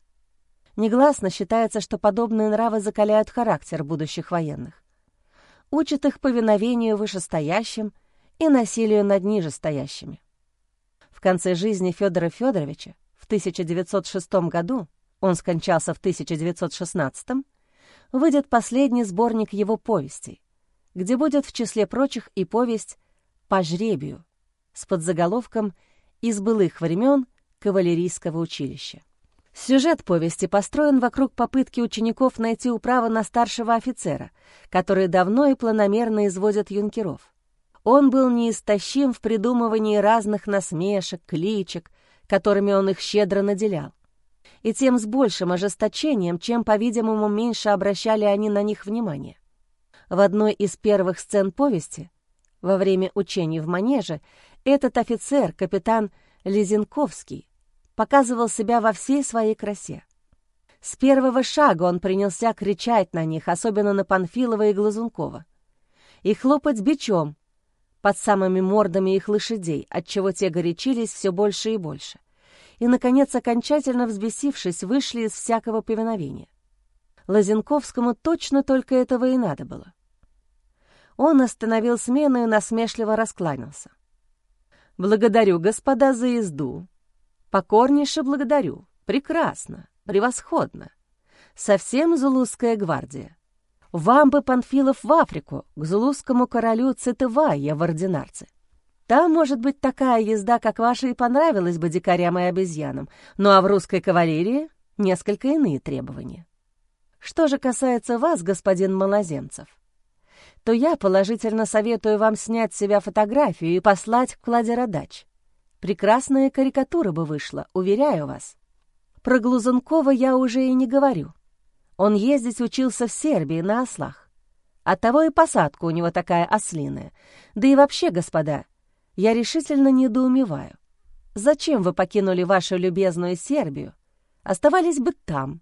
Негласно считается, что подобные нравы закаляют характер будущих военных. Учат их повиновению вышестоящим и насилию над нижестоящими. В конце жизни Федора Федоровича в 1906 году, он скончался в 1916, выйдет последний сборник его повестей, где будет в числе прочих и повесть «По жребию» с подзаголовком из былых времен кавалерийского училища. Сюжет повести построен вокруг попытки учеников найти управу на старшего офицера, которые давно и планомерно изводят юнкеров. Он был неистощим в придумывании разных насмешек, кличек, которыми он их щедро наделял. И тем с большим ожесточением, чем, по-видимому, меньше обращали они на них внимание. В одной из первых сцен повести, во время учений в манеже, этот офицер, капитан Лизенковский, показывал себя во всей своей красе. С первого шага он принялся кричать на них, особенно на Панфилова и Глазункова, и хлопать бичом под самыми мордами их лошадей, отчего те горячились все больше и больше, и, наконец, окончательно взбесившись, вышли из всякого повиновения. Лазенковскому точно только этого и надо было. Он остановил смену и насмешливо раскланялся. Благодарю, господа, за езду. Покорнейше благодарю. Прекрасно, превосходно. Совсем Зулузская гвардия. Вам бы, Панфилов, в Африку, к зулузскому королю Цитывая в ординарце. Там, может быть, такая езда, как ваша, и понравилась бы дикарям и обезьянам, ну а в русской кавалерии несколько иные требования. Что же касается вас, господин Малоземцев, то я положительно советую вам снять с себя фотографию и послать к Владеродач. Прекрасная карикатура бы вышла, уверяю вас. Про Глузункова я уже и не говорю. Он ездить учился в Сербии на ослах. Оттого и посадка у него такая ослиная. Да и вообще, господа, я решительно недоумеваю. Зачем вы покинули вашу любезную Сербию? Оставались бы там.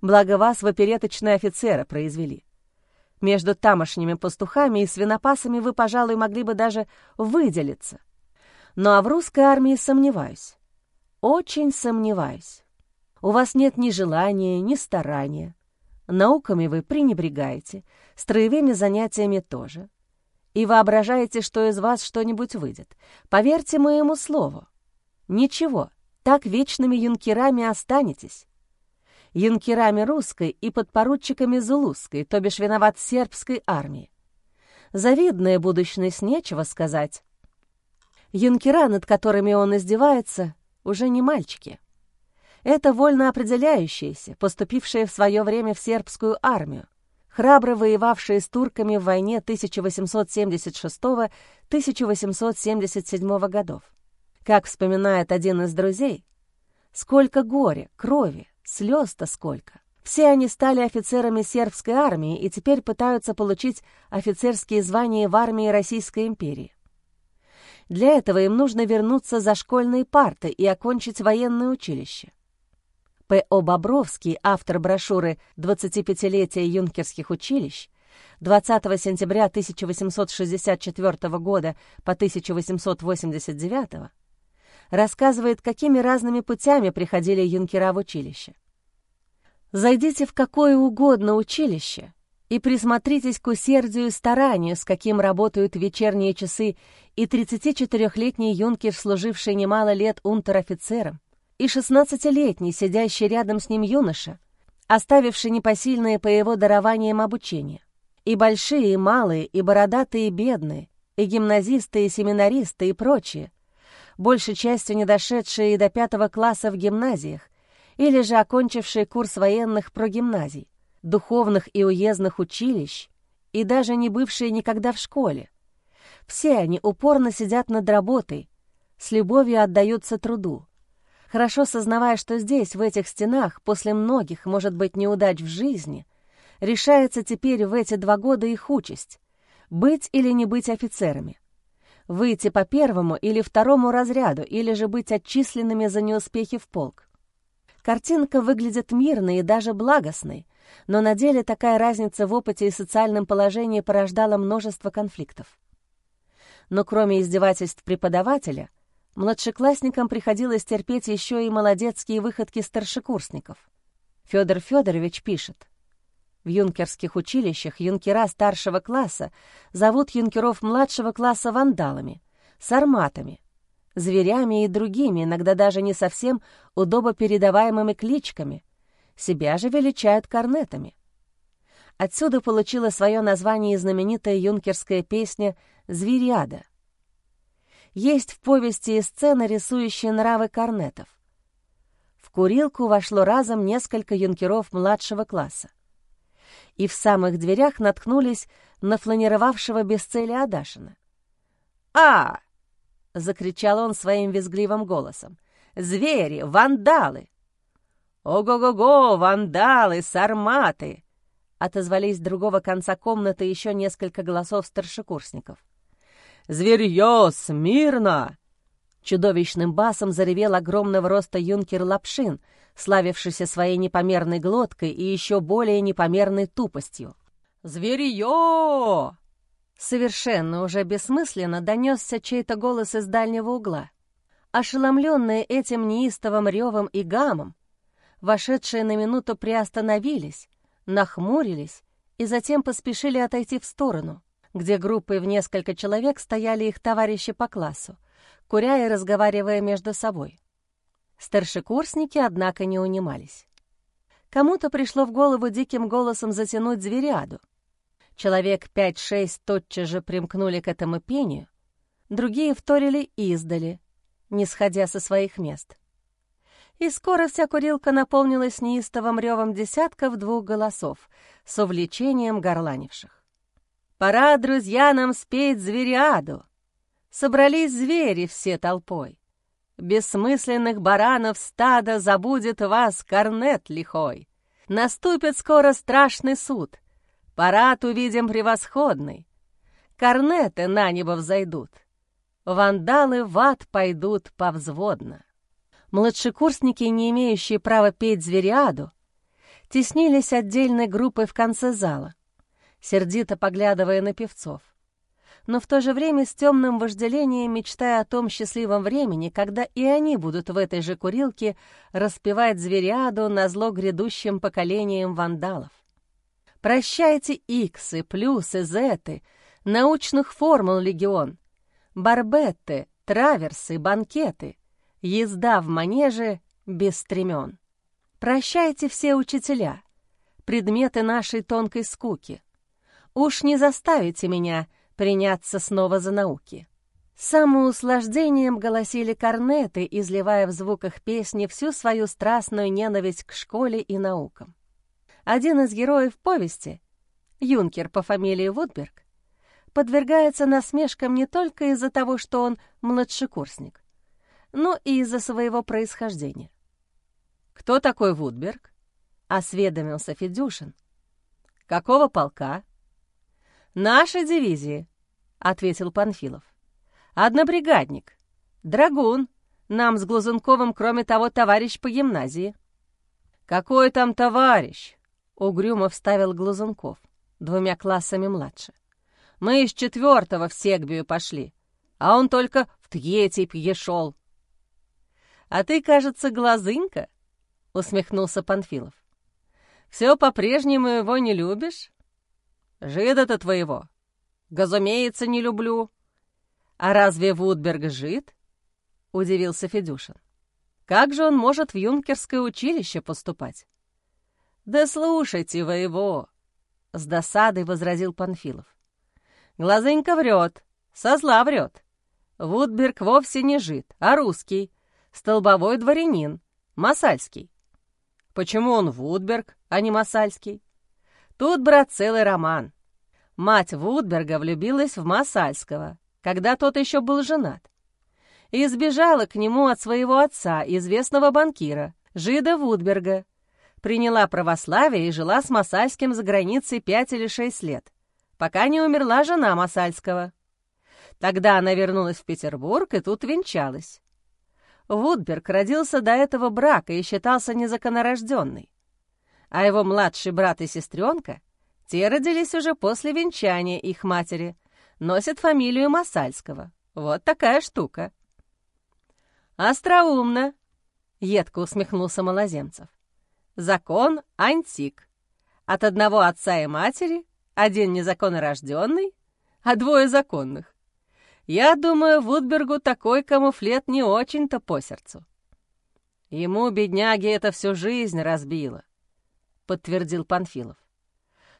Благо вас в опереточные офицера произвели. Между тамошними пастухами и свинопасами вы, пожалуй, могли бы даже выделиться. Ну а в русской армии сомневаюсь. Очень сомневаюсь. У вас нет ни желания, ни старания. Науками вы пренебрегаете, строевыми занятиями тоже. И воображаете, что из вас что-нибудь выйдет. Поверьте моему слову. Ничего, так вечными юнкерами останетесь юнкерами русской и подпоручиками зулузской, то бишь виноват сербской армии. Завидная будущность, нечего сказать. Юнкера, над которыми он издевается, уже не мальчики. Это вольно определяющиеся, поступившие в свое время в сербскую армию, храбро воевавшие с турками в войне 1876-1877 годов. Как вспоминает один из друзей, сколько горя, крови, Слез-то сколько. Все они стали офицерами сербской армии и теперь пытаются получить офицерские звания в армии Российской империи. Для этого им нужно вернуться за школьные парты и окончить военное училище. П.О. Бобровский, автор брошюры «25-летие юнкерских училищ», 20 сентября 1864 года по 1889 рассказывает, какими разными путями приходили юнкера в училище. Зайдите в какое угодно училище и присмотритесь к усердию и старанию, с каким работают вечерние часы и 34-летний юнкер, служивший немало лет унтер-офицером, и 16-летний, сидящий рядом с ним юноша, оставивший непосильное по его дарованиям обучение. И большие, и малые, и бородатые, и бедные, и гимназисты, и семинаристы, и прочие, большей частью не дошедшие до пятого класса в гимназиях, или же окончившие курс военных прогимназий, духовных и уездных училищ, и даже не бывшие никогда в школе. Все они упорно сидят над работой, с любовью отдаются труду, хорошо сознавая, что здесь, в этих стенах, после многих, может быть, неудач в жизни, решается теперь в эти два года их участь — быть или не быть офицерами, выйти по первому или второму разряду, или же быть отчисленными за неуспехи в полк. Картинка выглядит мирной и даже благостной, но на деле такая разница в опыте и социальном положении порождала множество конфликтов. Но кроме издевательств преподавателя, младшеклассникам приходилось терпеть еще и молодецкие выходки старшекурсников. Федор Федорович пишет, в юнкерских училищах юнкера старшего класса зовут юнкеров младшего класса вандалами, сарматами, зверями и другими, иногда даже не совсем удобопередаваемыми кличками. Себя же величают корнетами. Отсюда получила свое название знаменитая юнкерская песня «Зверяда». Есть в повести и сцены, рисующие нравы корнетов. В курилку вошло разом несколько юнкеров младшего класса и в самых дверях наткнулись на фланировавшего без цели Адашина. «А!» — закричал он своим визгливым голосом. «Звери! Вандалы!» «Ого-го-го! Вандалы! Сарматы!» — отозвались с другого конца комнаты еще несколько голосов старшекурсников. «Зверье! Смирно!» Чудовищным басом заревел огромного роста юнкер Лапшин — славившийся своей непомерной глоткой и еще более непомерной тупостью. «Зверье!» Совершенно уже бессмысленно донесся чей-то голос из дальнего угла. Ошеломленные этим неистовым ревом и гамом, вошедшие на минуту приостановились, нахмурились и затем поспешили отойти в сторону, где группой в несколько человек стояли их товарищи по классу, куря и разговаривая между собой. Старшекурсники, однако, не унимались. Кому-то пришло в голову диким голосом затянуть зверяду. Человек пять-шесть тотчас же примкнули к этому пению, другие вторили издали, не сходя со своих мест. И скоро вся курилка наполнилась неистовым ревом десятков двух голосов с увлечением горланивших. «Пора, друзья, нам спеть звериаду!» Собрались звери все толпой. Бессмысленных баранов стада забудет вас корнет лихой. Наступит скоро страшный суд, парад увидим превосходный. Корнеты на небо взойдут, вандалы в ад пойдут повзводно. Младшекурсники, не имеющие права петь звериаду, теснились отдельной группой в конце зала, сердито поглядывая на певцов но в то же время с темным вожделением мечтая о том счастливом времени, когда и они будут в этой же курилке распевать звериаду на зло грядущим поколениям вандалов. Прощайте иксы, плюсы, зеты, научных формул легион, барбетты, траверсы, банкеты, езда в манеже без стремен. Прощайте все учителя, предметы нашей тонкой скуки. Уж не заставите меня — приняться снова за науки. Самоуслаждением голосили корнеты, изливая в звуках песни всю свою страстную ненависть к школе и наукам. Один из героев повести, юнкер по фамилии Вудберг, подвергается насмешкам не только из-за того, что он младшекурсник, но и из-за своего происхождения. Кто такой Вудберг? — осведомился Федюшин. «Какого полка?» «Нашей дивизии», — ответил Панфилов. «Однобригадник. Драгун. Нам с Глазунковым, кроме того, товарищ по гимназии». «Какой там товарищ?» — угрюмо вставил Глазунков, двумя классами младше. «Мы из четвертого в Сегбию пошли, а он только в третий шел». «А ты, кажется, глазынка?» — усмехнулся Панфилов. «Все по-прежнему его не любишь?» «Жида-то твоего. Газумеется не люблю». «А разве Вудберг жид?» — удивился Федюшин. Как же он может в юнкерское училище поступать? «Да слушайте вы его!» — с досадой возразил Панфилов. «Глазынька врет, со зла врет. Вудберг вовсе не жид, а русский, столбовой дворянин, масальский. Почему он Вудберг, а не масальский? Тут, брат, целый роман. Мать Вудберга влюбилась в Масальского, когда тот еще был женат и сбежала к нему от своего отца, известного банкира, жида Вудберга. Приняла православие и жила с Масальским за границей пять или шесть лет, пока не умерла жена Масальского. Тогда она вернулась в Петербург и тут венчалась. Вудберг родился до этого брака и считался незаконорожденный. А его младший брат и сестренка, те родились уже после венчания их матери, носят фамилию Масальского. Вот такая штука. «Остроумно!» — едко усмехнулся Малоземцев. «Закон антик. От одного отца и матери один незаконнорожденный, а двое законных. Я думаю, Вудбергу такой камуфлет не очень-то по сердцу». «Ему, бедняге, это всю жизнь разбило», — подтвердил Панфилов.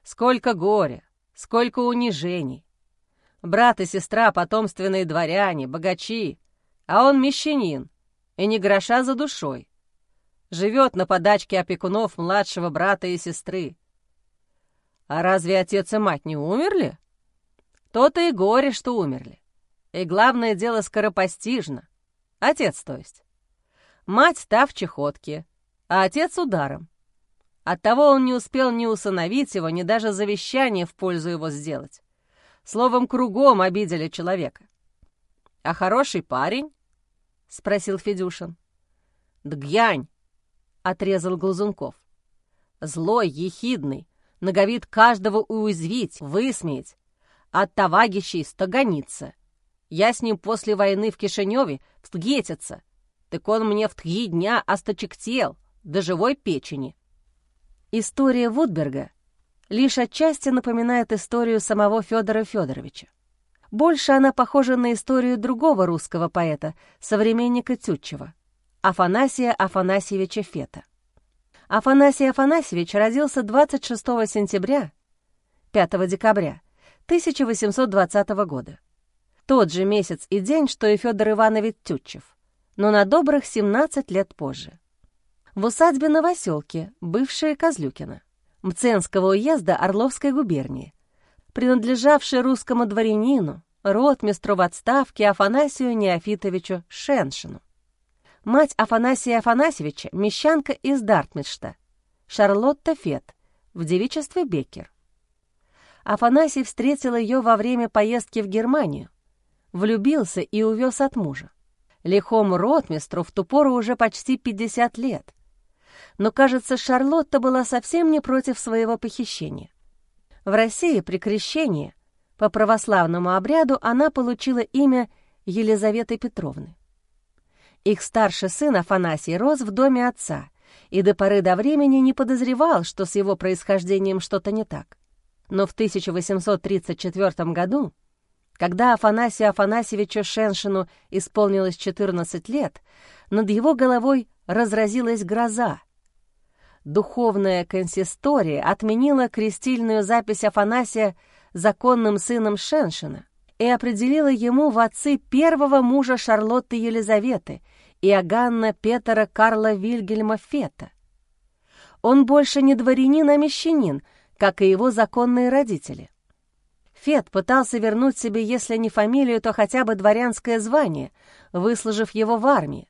«Сколько горя, сколько унижений. Брат и сестра — потомственные дворяне, богачи, а он мещанин, и не гроша за душой. Живет на подачке опекунов младшего брата и сестры. А разве отец и мать не умерли? То-то и горе, что умерли. И главное дело скоропостижно. Отец, то есть. Мать та в чехотке, а отец ударом. Оттого он не успел ни усыновить его, ни даже завещание в пользу его сделать. Словом, кругом обидели человека. А хороший парень — спросил Федюшин. «Дгьянь!» — отрезал Глазунков. «Злой, ехидный, ноговит каждого уязвить, высмеять, от товагищей стогониться. Я с ним после войны в Кишиневе встгетится, так он мне в тги дня осточектел до живой печени». История Вудберга лишь отчасти напоминает историю самого Федора Федоровича. Больше она похожа на историю другого русского поэта, современника Тютчева, Афанасия Афанасьевича Фета. Афанасий Афанасьевич родился 26 сентября, 5 декабря 1820 года. Тот же месяц и день, что и Федор Иванович Тютчев, но на добрых 17 лет позже. В усадьбе Новоселки, бывшая Козлюкина, Мценского уезда Орловской губернии, принадлежавшей русскому дворянину, ротмистру в отставке Афанасию Неофитовичу Шеншину. Мать Афанасия Афанасьевича — мещанка из Дартмитшта, Шарлотта Фет, в девичестве Беккер. Афанасий встретил ее во время поездки в Германию, влюбился и увез от мужа. Лихому ротмистру в ту пору уже почти 50 лет. Но, кажется, Шарлотта была совсем не против своего похищения. В России при крещении — по православному обряду она получила имя Елизаветы Петровны. Их старший сын Афанасий рос в доме отца и до поры до времени не подозревал, что с его происхождением что-то не так. Но в 1834 году, когда Афанасию Афанасьевичу Шеншину исполнилось 14 лет, над его головой разразилась гроза. Духовная консистория отменила крестильную запись Афанасия законным сыном Шеншина и определила ему в отцы первого мужа Шарлотты Елизаветы, Иоганна Петера Карла Вильгельма Фета. Он больше не дворянин, а мещанин, как и его законные родители. Фет пытался вернуть себе, если не фамилию, то хотя бы дворянское звание, выслужив его в армии.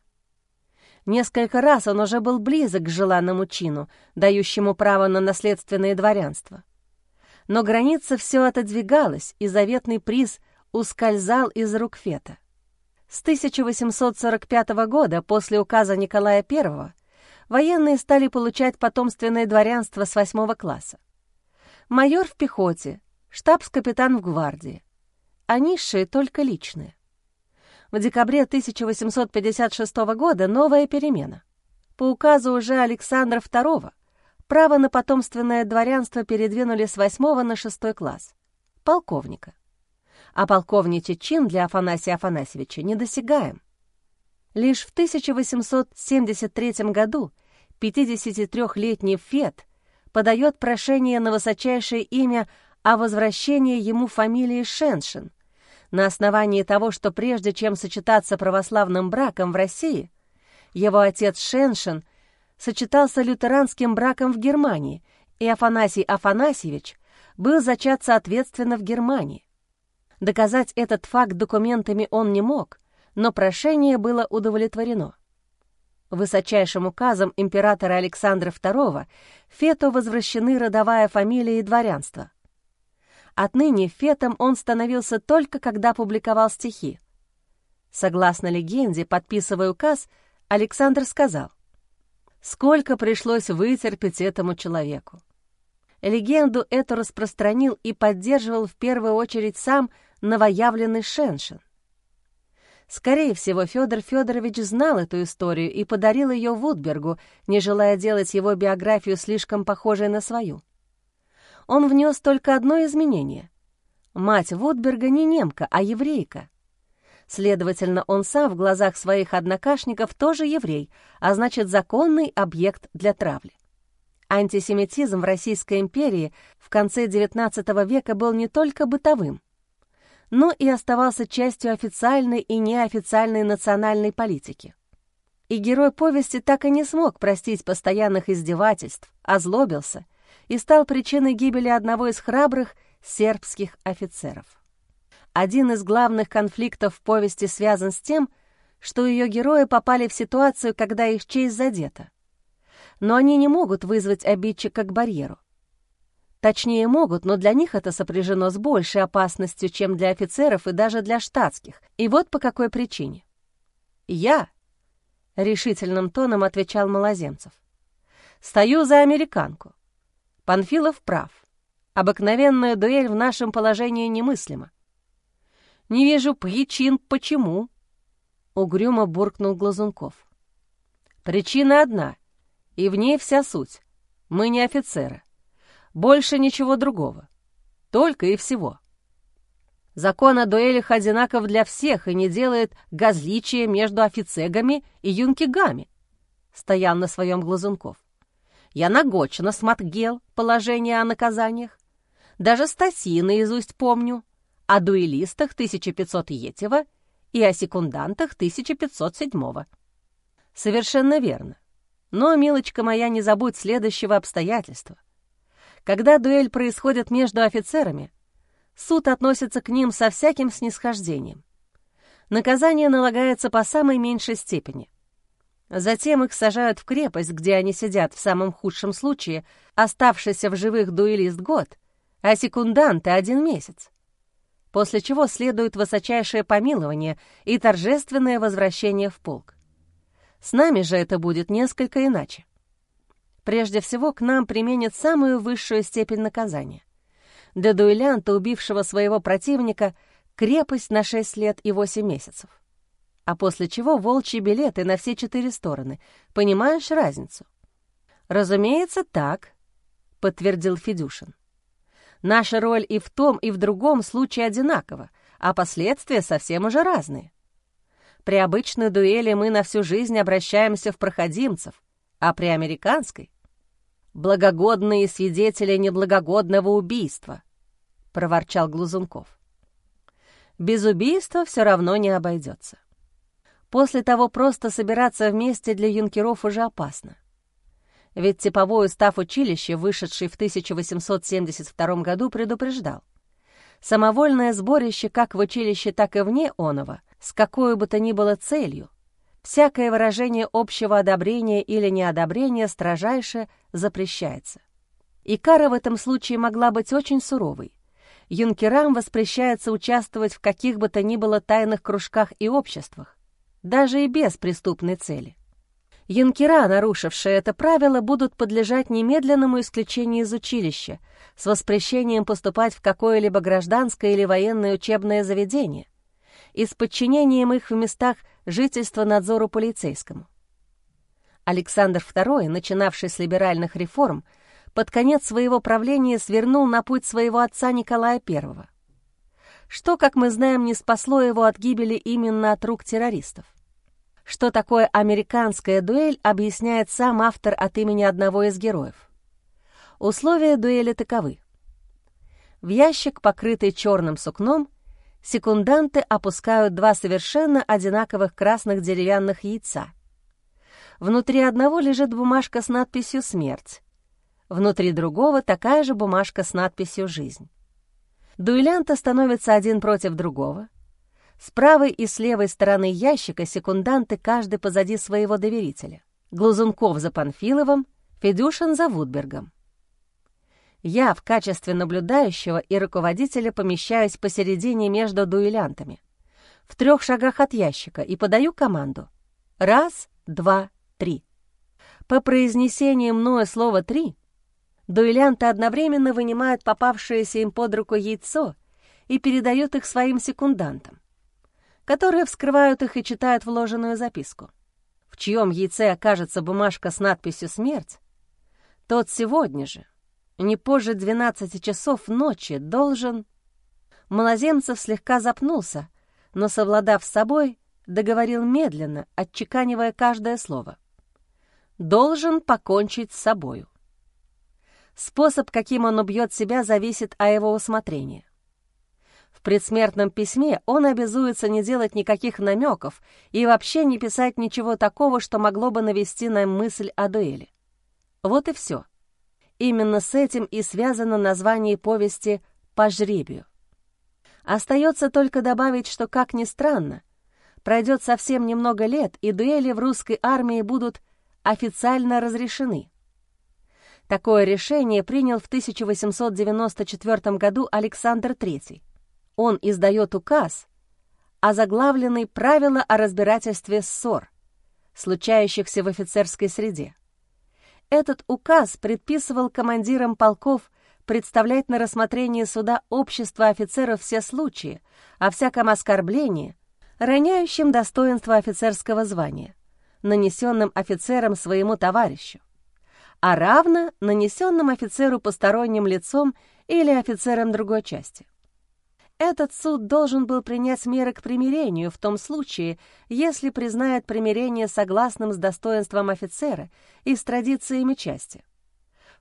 Несколько раз он уже был близок к желанному чину, дающему право на наследственное дворянство. Но граница все отодвигалась, и заветный приз ускользал из рук Фета. С 1845 года, после указа Николая I, военные стали получать потомственное дворянство с восьмого класса. Майор в пехоте, штабс-капитан в гвардии, а низшие только личные. В декабре 1856 года новая перемена. По указу уже Александра II право на потомственное дворянство передвинули с восьмого на шестой класс — полковника. А полковничий чин для Афанасия Афанасьевича недосягаем. Лишь в 1873 году 53-летний Фет подает прошение на высочайшее имя о возвращении ему фамилии Шеншин — на основании того, что прежде чем сочетаться православным браком в России, его отец Шеншин сочетался лютеранским браком в Германии, и Афанасий Афанасьевич был зачат соответственно в Германии. Доказать этот факт документами он не мог, но прошение было удовлетворено. Высочайшим указом императора Александра II Фету возвращены родовая фамилия и дворянство. Отныне фетом он становился только когда публиковал стихи. Согласно легенде, подписывая указ, Александр сказал, «Сколько пришлось вытерпеть этому человеку». Легенду эту распространил и поддерживал в первую очередь сам новоявленный Шеншин. Скорее всего, Федор Федорович знал эту историю и подарил ее Вудбергу, не желая делать его биографию слишком похожей на свою он внес только одно изменение. Мать Вудберга не немка, а еврейка. Следовательно, он сам в глазах своих однокашников тоже еврей, а значит, законный объект для травли. Антисемитизм в Российской империи в конце XIX века был не только бытовым, но и оставался частью официальной и неофициальной национальной политики. И герой повести так и не смог простить постоянных издевательств, озлобился и стал причиной гибели одного из храбрых сербских офицеров. Один из главных конфликтов в повести связан с тем, что ее герои попали в ситуацию, когда их честь задета. Но они не могут вызвать обидчика к барьеру. Точнее, могут, но для них это сопряжено с большей опасностью, чем для офицеров и даже для штатских. И вот по какой причине. «Я», — решительным тоном отвечал Малоземцев, — «стою за американку. Панфилов прав. Обыкновенная дуэль в нашем положении немыслима. «Не вижу причин, почему», — угрюмо буркнул Глазунков. «Причина одна, и в ней вся суть. Мы не офицеры. Больше ничего другого. Только и всего. Закон о дуэлях одинаков для всех и не делает газличия между офицегами и юнкигами», — стоял на своем Глазунков. Я нагочена с Матгел, положение о наказаниях. Даже статьи наизусть помню. О дуэлистах 1500 Етева и о секундантах 1507 -го. Совершенно верно. Но, милочка моя, не забудь следующего обстоятельства. Когда дуэль происходит между офицерами, суд относится к ним со всяким снисхождением. Наказание налагается по самой меньшей степени. Затем их сажают в крепость, где они сидят в самом худшем случае, оставшийся в живых дуэлист год, а секунданты — один месяц. После чего следует высочайшее помилование и торжественное возвращение в полк. С нами же это будет несколько иначе. Прежде всего, к нам применят самую высшую степень наказания. Для дуэлянта, убившего своего противника, крепость на 6 лет и 8 месяцев а после чего волчьи билеты на все четыре стороны. Понимаешь разницу? «Разумеется, так», — подтвердил Федюшин. «Наша роль и в том, и в другом случае одинакова, а последствия совсем уже разные. При обычной дуэли мы на всю жизнь обращаемся в проходимцев, а при американской — благогодные свидетели неблагогодного убийства», — проворчал Глузунков. «Без убийства все равно не обойдется. После того просто собираться вместе для юнкеров уже опасно. Ведь типовой устав училища, вышедший в 1872 году, предупреждал. Самовольное сборище как в училище, так и вне оного, с какой бы то ни было целью, всякое выражение общего одобрения или неодобрения строжайше запрещается. И кара в этом случае могла быть очень суровой. Юнкерам воспрещается участвовать в каких бы то ни было тайных кружках и обществах, даже и без преступной цели. Юнкера, нарушившие это правило, будут подлежать немедленному исключению из училища с воспрещением поступать в какое-либо гражданское или военное учебное заведение и с подчинением их в местах жительства надзору полицейскому. Александр II, начинавший с либеральных реформ, под конец своего правления свернул на путь своего отца Николая I, что, как мы знаем, не спасло его от гибели именно от рук террористов. Что такое американская дуэль, объясняет сам автор от имени одного из героев. Условия дуэли таковы. В ящик, покрытый черным сукном, секунданты опускают два совершенно одинаковых красных деревянных яйца. Внутри одного лежит бумажка с надписью «Смерть», внутри другого такая же бумажка с надписью «Жизнь». Дуэлянты становятся один против другого, с правой и с левой стороны ящика секунданты каждый позади своего доверителя. Глазунков за Панфиловым, Федюшин за Вудбергом. Я в качестве наблюдающего и руководителя помещаюсь посередине между дуэлянтами, в трех шагах от ящика, и подаю команду. Раз, два, три. По произнесению мною слова «три» дуэлянты одновременно вынимают попавшееся им под руку яйцо и передают их своим секундантам которые вскрывают их и читают вложенную записку. В чьем яйце окажется бумажка с надписью «Смерть», тот сегодня же, не позже 12 часов ночи, должен... Малоземцев слегка запнулся, но, совладав с собой, договорил медленно, отчеканивая каждое слово. «Должен покончить с собою». Способ, каким он убьет себя, зависит от его усмотрения предсмертном письме он обязуется не делать никаких намеков и вообще не писать ничего такого, что могло бы навести на мысль о дуэли. Вот и все. Именно с этим и связано название повести «По жребию». Остается только добавить, что, как ни странно, пройдет совсем немного лет, и дуэли в русской армии будут официально разрешены. Такое решение принял в 1894 году Александр III он издает указ, озаглавленный «Правила о разбирательстве ссор», случающихся в офицерской среде. Этот указ предписывал командирам полков представлять на рассмотрение суда общества офицеров все случаи о всяком оскорблении, роняющем достоинство офицерского звания, нанесенным офицером своему товарищу, а равно нанесенным офицеру посторонним лицом или офицером другой части. Этот суд должен был принять меры к примирению в том случае, если признает примирение согласным с достоинством офицера и с традициями части.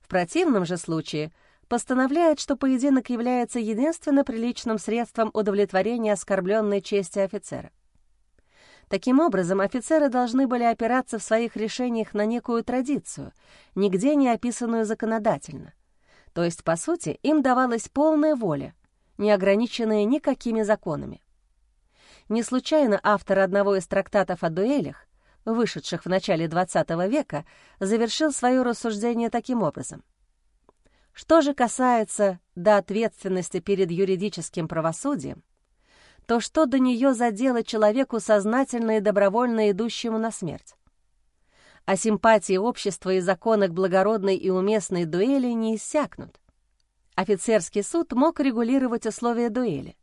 В противном же случае постановляет, что поединок является единственно приличным средством удовлетворения оскорбленной чести офицера. Таким образом, офицеры должны были опираться в своих решениях на некую традицию, нигде не описанную законодательно. То есть, по сути, им давалась полная воля — не ограниченные никакими законами. Не случайно автор одного из трактатов о дуэлях, вышедших в начале XX века, завершил свое рассуждение таким образом. Что же касается до ответственности перед юридическим правосудием, то что до нее задело человеку сознательно и добровольно идущему на смерть? А симпатии общества и законы к благородной и уместной дуэли не иссякнут. Офицерский суд мог регулировать условия дуэли.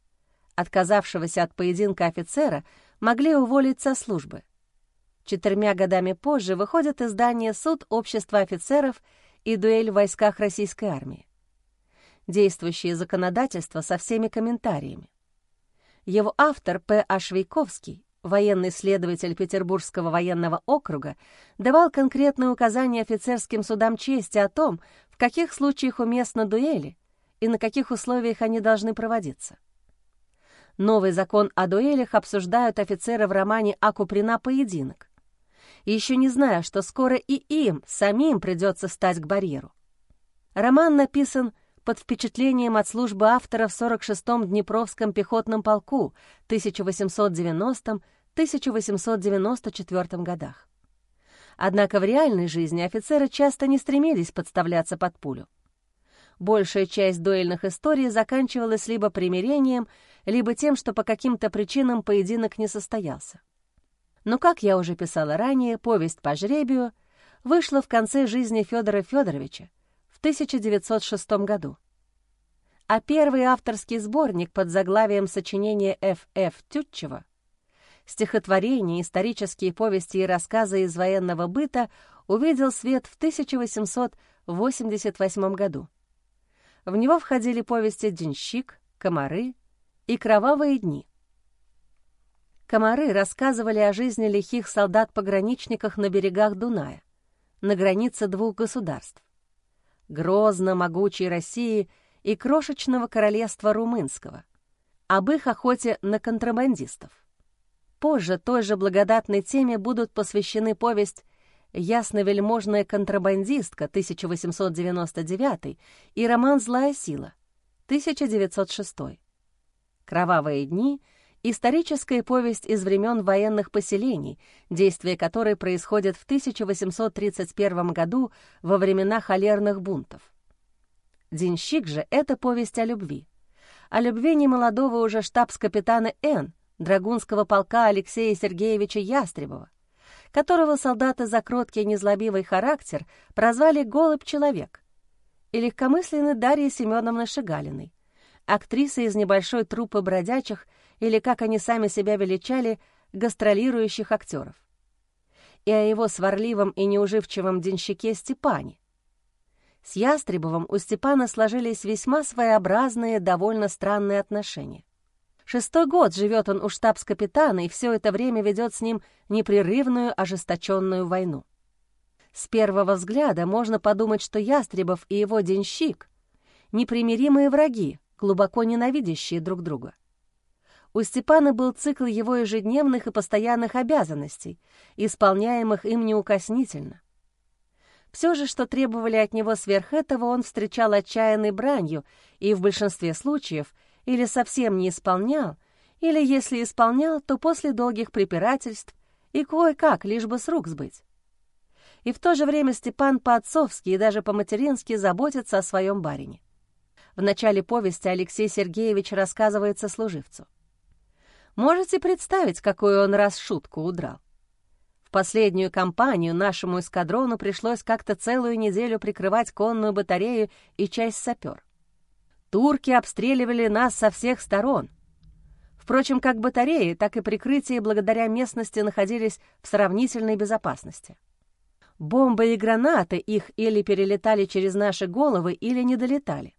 Отказавшегося от поединка офицера могли уволить со службы. Четырьмя годами позже выходит издание «Суд общества офицеров» и «Дуэль в войсках российской армии». Действующее законодательство со всеми комментариями. Его автор П. А. Швейковский, военный следователь Петербургского военного округа, давал конкретные указания офицерским судам чести о том, в каких случаях уместно дуэли, и на каких условиях они должны проводиться. Новый закон о дуэлях обсуждают офицеры в романе «Акуприна. Поединок», еще не зная, что скоро и им самим придется стать к барьеру. Роман написан под впечатлением от службы автора в 46-м Днепровском пехотном полку 1890 1894 годах. Однако в реальной жизни офицеры часто не стремились подставляться под пулю. Большая часть дуэльных историй заканчивалась либо примирением, либо тем, что по каким-то причинам поединок не состоялся. Но, как я уже писала ранее, повесть по жребию вышла в конце жизни Федора Федоровича в 1906 году. А первый авторский сборник под заглавием сочинения Ф.Ф. Тютчева стихотворения, исторические повести и рассказы из военного быта увидел свет в 1888 году. В него входили повести «Денщик», «Комары» и «Кровавые дни». Комары рассказывали о жизни лихих солдат-пограничниках на берегах Дуная, на границе двух государств — грозно могучей России и крошечного королевства Румынского, об их охоте на контрабандистов. Позже той же благодатной теме будут посвящены повесть «Ясновельможная контрабандистка» 1899 и роман «Злая сила» 1906. «Кровавые дни» — историческая повесть из времен военных поселений, действие которой происходит в 1831 году во времена холерных бунтов. «Денщик» же — это повесть о любви. О любви немолодого уже штабс-капитана Н, драгунского полка Алексея Сергеевича Ястребова, которого солдаты за кроткий незлобивый характер прозвали «голубь человек», и легкомысленной Дарьи Семеновны Шигалиной, актрисы из небольшой труппы бродячих или, как они сами себя величали, гастролирующих актеров. И о его сварливом и неуживчивом денщике Степане. С Ястребовым у Степана сложились весьма своеобразные, довольно странные отношения. Шестой год живет он у штабс-капитана и все это время ведет с ним непрерывную ожесточенную войну. С первого взгляда можно подумать, что Ястребов и его денщик — непримиримые враги, глубоко ненавидящие друг друга. У Степана был цикл его ежедневных и постоянных обязанностей, исполняемых им неукоснительно. Все же, что требовали от него сверх этого, он встречал отчаянной бранью и в большинстве случаев — или совсем не исполнял, или если исполнял, то после долгих препирательств и кое-как, лишь бы с рук сбыть. И в то же время Степан по-отцовски и даже по-матерински заботится о своем барине. В начале повести Алексей Сергеевич рассказывает сослуживцу. Можете представить, какую он раз шутку удрал? В последнюю кампанию нашему эскадрону пришлось как-то целую неделю прикрывать конную батарею и часть сапер. Турки обстреливали нас со всех сторон. Впрочем, как батареи, так и прикрытие благодаря местности находились в сравнительной безопасности. Бомбы и гранаты их или перелетали через наши головы, или не долетали.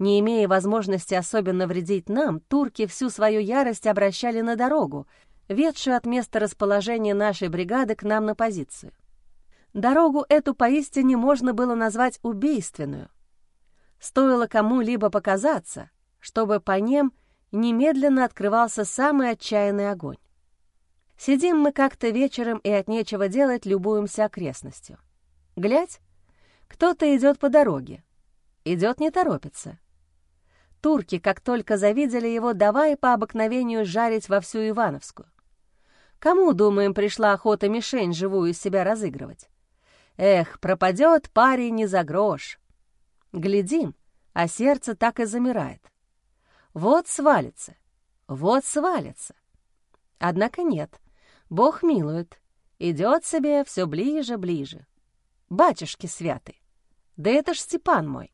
Не имея возможности особенно вредить нам, турки всю свою ярость обращали на дорогу, ведшую от места расположения нашей бригады к нам на позицию. Дорогу эту поистине можно было назвать убийственную. Стоило кому-либо показаться, чтобы по ним немедленно открывался самый отчаянный огонь. Сидим мы как-то вечером и от нечего делать любуемся окрестностью. Глядь, кто-то идет по дороге. Идет не торопится. Турки, как только завидели его, давай по обыкновению жарить во всю Ивановскую. Кому, думаем, пришла охота мишень живую из себя разыгрывать? Эх, пропадет парень не за грош. Глядим, а сердце так и замирает. Вот свалится, вот свалится. Однако нет, Бог милует, идет себе все ближе-ближе. Батюшки святый, да это ж Степан мой.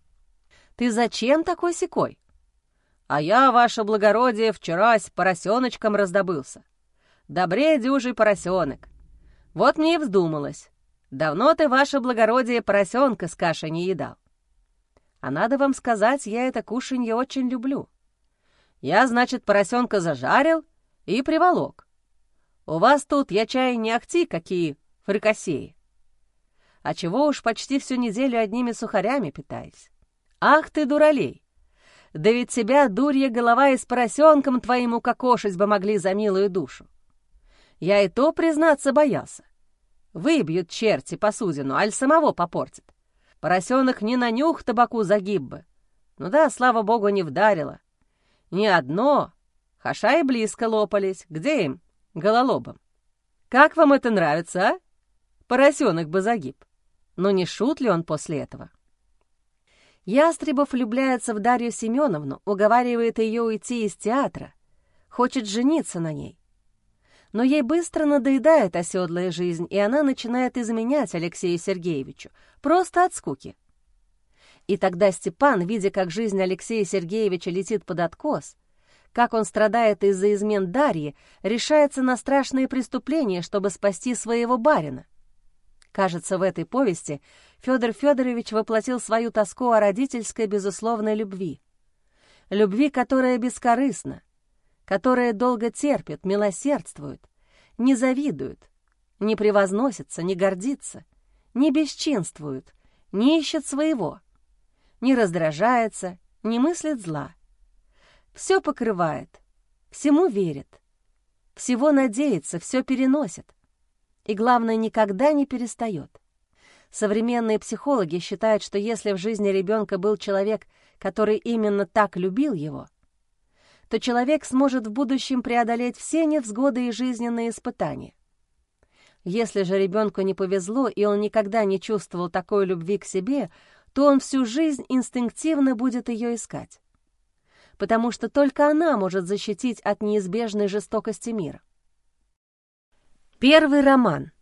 Ты зачем такой секой? А я, ваше благородие, вчерась поросеночком раздобылся. Добрее дюжий поросенок. Вот мне и вздумалось. Давно ты, ваше благородие, поросенка с кашей не едал. А надо вам сказать, я это кушанье очень люблю. Я, значит, поросенка зажарил и приволок. У вас тут, я чай, не ахти, какие фрикасеи. А чего уж почти всю неделю одними сухарями питаюсь. Ах ты, дуралей! Да ведь тебя, дурья голова, и с поросенком твоим укокошить бы могли за милую душу. Я и то, признаться, боялся. Выбьют черти посудину, аль самого попортит. Поросенок не на нюх табаку загиб бы. Ну да, слава богу, не вдарило. Ни одно. Хаша и близко лопались. Где им? гололобом. Как вам это нравится, а? Поросенок бы загиб. Но не шут ли он после этого? Ястребов влюбляется в Дарью Семеновну, уговаривает ее уйти из театра, хочет жениться на ней. Но ей быстро надоедает оседлая жизнь, и она начинает изменять Алексею Сергеевичу, просто от скуки. И тогда Степан, видя, как жизнь Алексея Сергеевича летит под откос, как он страдает из-за измен Дарьи, решается на страшные преступления, чтобы спасти своего барина. Кажется, в этой повести Федор Федорович воплотил свою тоску о родительской безусловной любви. Любви, которая бескорыстна, которая долго терпит, милосердствует, не завидует, не превозносится, не гордится, не бесчинствует, не ищет своего, не раздражается, не мыслит зла. Все покрывает, всему верит, всего надеется, все переносит. И, главное, никогда не перестает. Современные психологи считают, что если в жизни ребенка был человек, который именно так любил его, то человек сможет в будущем преодолеть все невзгоды и жизненные испытания. Если же ребенку не повезло, и он никогда не чувствовал такой любви к себе, то он всю жизнь инстинктивно будет ее искать. Потому что только она может защитить от неизбежной жестокости мира. Первый роман.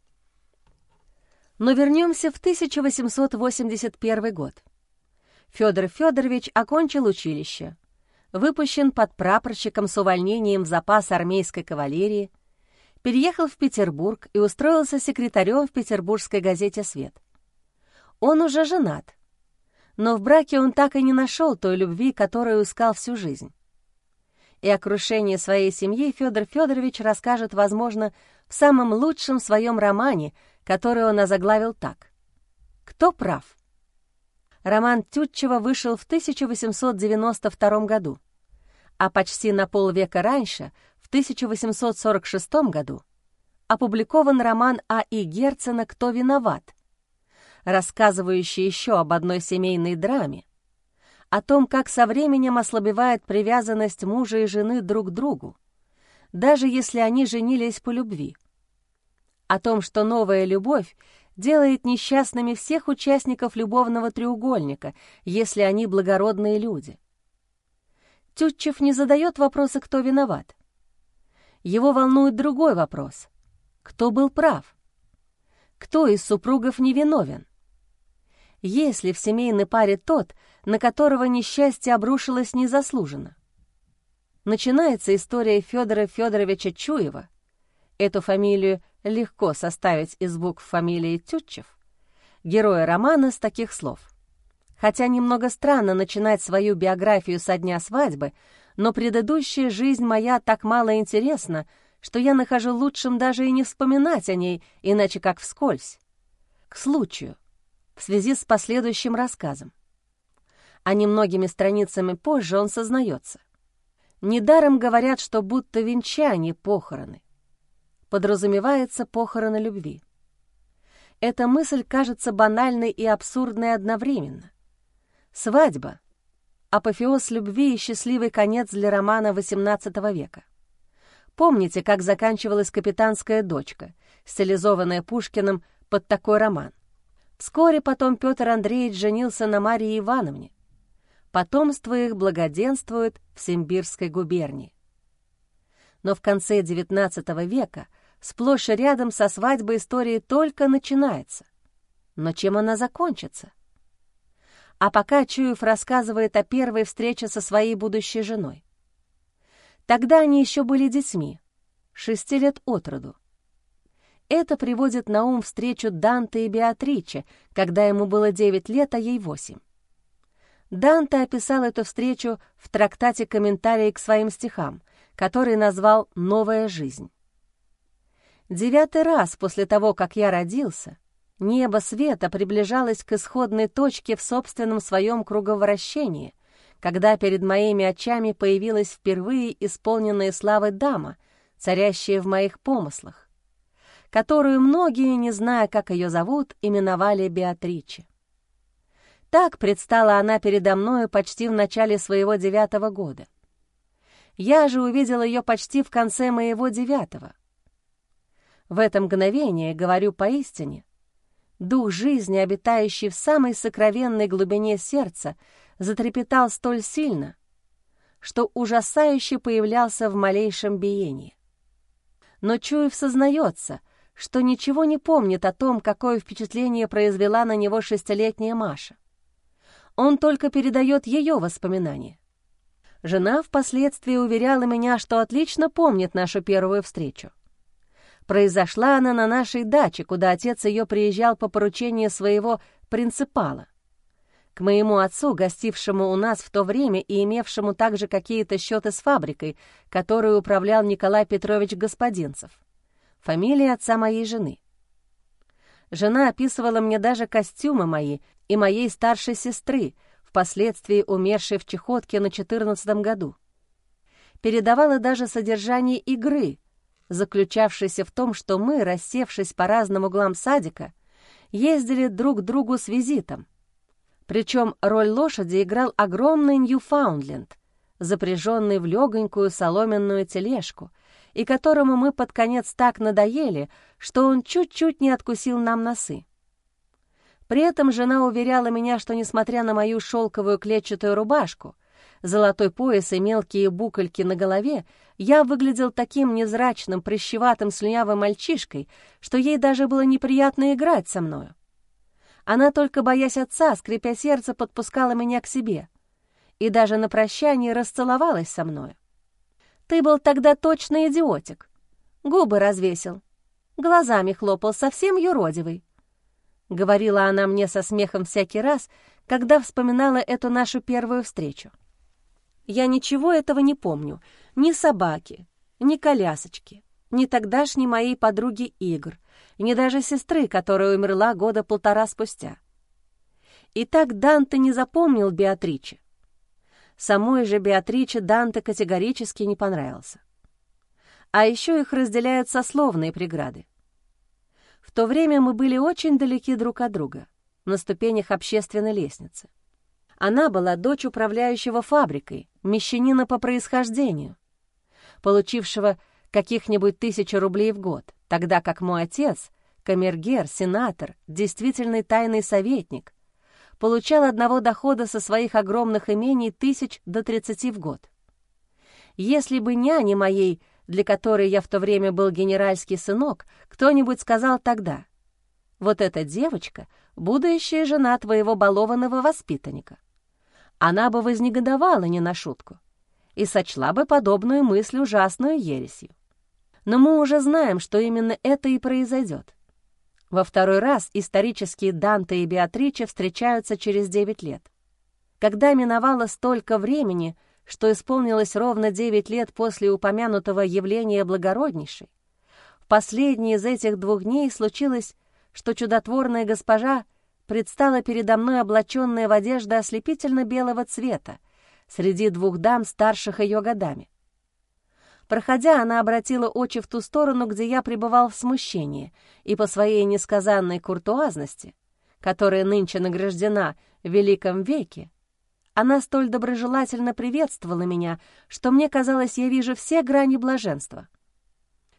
Но вернемся в 1881 год. Федор Федорович окончил училище, выпущен под прапорщиком с увольнением в запас армейской кавалерии, переехал в Петербург и устроился секретарем в петербургской газете «Свет». Он уже женат, но в браке он так и не нашел той любви, которую искал всю жизнь. И о крушении своей семьи Федор Федорович расскажет, возможно, в самом лучшем своем романе, который он озаглавил так «Кто прав?». Роман Тютчева вышел в 1892 году, а почти на полвека раньше, в 1846 году, опубликован роман А.И. Герцена «Кто виноват?», рассказывающий еще об одной семейной драме, о том, как со временем ослабевает привязанность мужа и жены друг к другу, даже если они женились по любви, о том, что новая любовь делает несчастными всех участников любовного треугольника, если они благородные люди. Тютчев не задает вопроса, кто виноват. Его волнует другой вопрос. Кто был прав? Кто из супругов невиновен? Есть ли в семейной паре тот, на которого несчастье обрушилось незаслуженно? Начинается история Федора Федоровича Чуева. Эту фамилию легко составить из букв фамилии Тютчев, героя романа с таких слов. Хотя немного странно начинать свою биографию со дня свадьбы, но предыдущая жизнь моя так мало интересна, что я нахожу лучшим даже и не вспоминать о ней, иначе как вскользь. К случаю, в связи с последующим рассказом. А немногими страницами позже он сознается. Недаром говорят, что будто венчание похороны подразумевается похороны любви. Эта мысль кажется банальной и абсурдной одновременно. Свадьба — апофеоз любви и счастливый конец для романа XVIII века. Помните, как заканчивалась «Капитанская дочка», стилизованная Пушкиным под такой роман? Вскоре потом Петр Андреевич женился на Марии Ивановне. Потомство их благоденствует в Симбирской губернии. Но в конце XIX века — Сплошь и рядом со свадьбой история только начинается. Но чем она закончится? А пока Чуев рассказывает о первой встрече со своей будущей женой. Тогда они еще были детьми, шести лет от роду. Это приводит на ум встречу Данте и Беатриче, когда ему было девять лет, а ей восемь. Данте описал эту встречу в трактате «Комментарии к своим стихам», который назвал «Новая жизнь». Девятый раз после того, как я родился, небо света приближалось к исходной точке в собственном своем круговращении, когда перед моими очами появилась впервые исполненная славы дама, царящая в моих помыслах, которую многие, не зная, как ее зовут, именовали Беатриче. Так предстала она передо мною почти в начале своего девятого года. Я же увидел ее почти в конце моего девятого, В это мгновение, говорю поистине, дух жизни, обитающий в самой сокровенной глубине сердца, затрепетал столь сильно, что ужасающе появлялся в малейшем биении. Но Чуев сознается, что ничего не помнит о том, какое впечатление произвела на него шестилетняя Маша. Он только передает ее воспоминания. Жена впоследствии уверяла меня, что отлично помнит нашу первую встречу. Произошла она на нашей даче, куда отец ее приезжал по поручению своего принципала. К моему отцу, гостившему у нас в то время и имевшему также какие-то счеты с фабрикой, которую управлял Николай Петрович Господинцев. Фамилия отца моей жены. Жена описывала мне даже костюмы мои и моей старшей сестры, впоследствии умершей в чехотке на четырнадцатом году. Передавала даже содержание игры, заключавшейся в том, что мы, рассевшись по разным углам садика, ездили друг к другу с визитом. Причем роль лошади играл огромный Ньюфаундленд, запряженный в легонькую соломенную тележку, и которому мы под конец так надоели, что он чуть-чуть не откусил нам носы. При этом жена уверяла меня, что, несмотря на мою шелковую клетчатую рубашку, золотой пояс и мелкие букольки на голове, я выглядел таким незрачным, прыщеватым, слюнявым мальчишкой, что ей даже было неприятно играть со мною. Она, только боясь отца, скрипя сердце, подпускала меня к себе и даже на прощание расцеловалась со мною. «Ты был тогда точно идиотик. Губы развесил, глазами хлопал, совсем юродивый. — говорила она мне со смехом всякий раз, когда вспоминала эту нашу первую встречу. Я ничего этого не помню, ни собаки, ни колясочки, ни тогдашней моей подруги Игр, ни даже сестры, которая умерла года полтора спустя. И так Данте не запомнил Беатриче. Самой же Беатриче Данте категорически не понравился. А еще их разделяют сословные преграды. В то время мы были очень далеки друг от друга, на ступенях общественной лестницы. Она была дочь управляющего фабрикой, мещанина по происхождению, получившего каких-нибудь тысячу рублей в год, тогда как мой отец, камергер, сенатор, действительный тайный советник, получал одного дохода со своих огромных имений тысяч до тридцати в год. Если бы няне моей для которой я в то время был генеральский сынок, кто-нибудь сказал тогда, «Вот эта девочка — будущая жена твоего балованного воспитанника». Она бы вознегодовала не на шутку и сочла бы подобную мысль ужасную ересью. Но мы уже знаем, что именно это и произойдет. Во второй раз исторические Данте и Беатриче встречаются через девять лет. Когда миновало столько времени — что исполнилось ровно девять лет после упомянутого явления благороднейшей, в последний из этих двух дней случилось, что чудотворная госпожа предстала передо мной облаченная в одежды ослепительно-белого цвета среди двух дам, старших ее годами. Проходя, она обратила очи в ту сторону, где я пребывал в смущении, и по своей несказанной куртуазности, которая нынче награждена в Великом веке, она столь доброжелательно приветствовала меня, что мне казалось, я вижу все грани блаженства.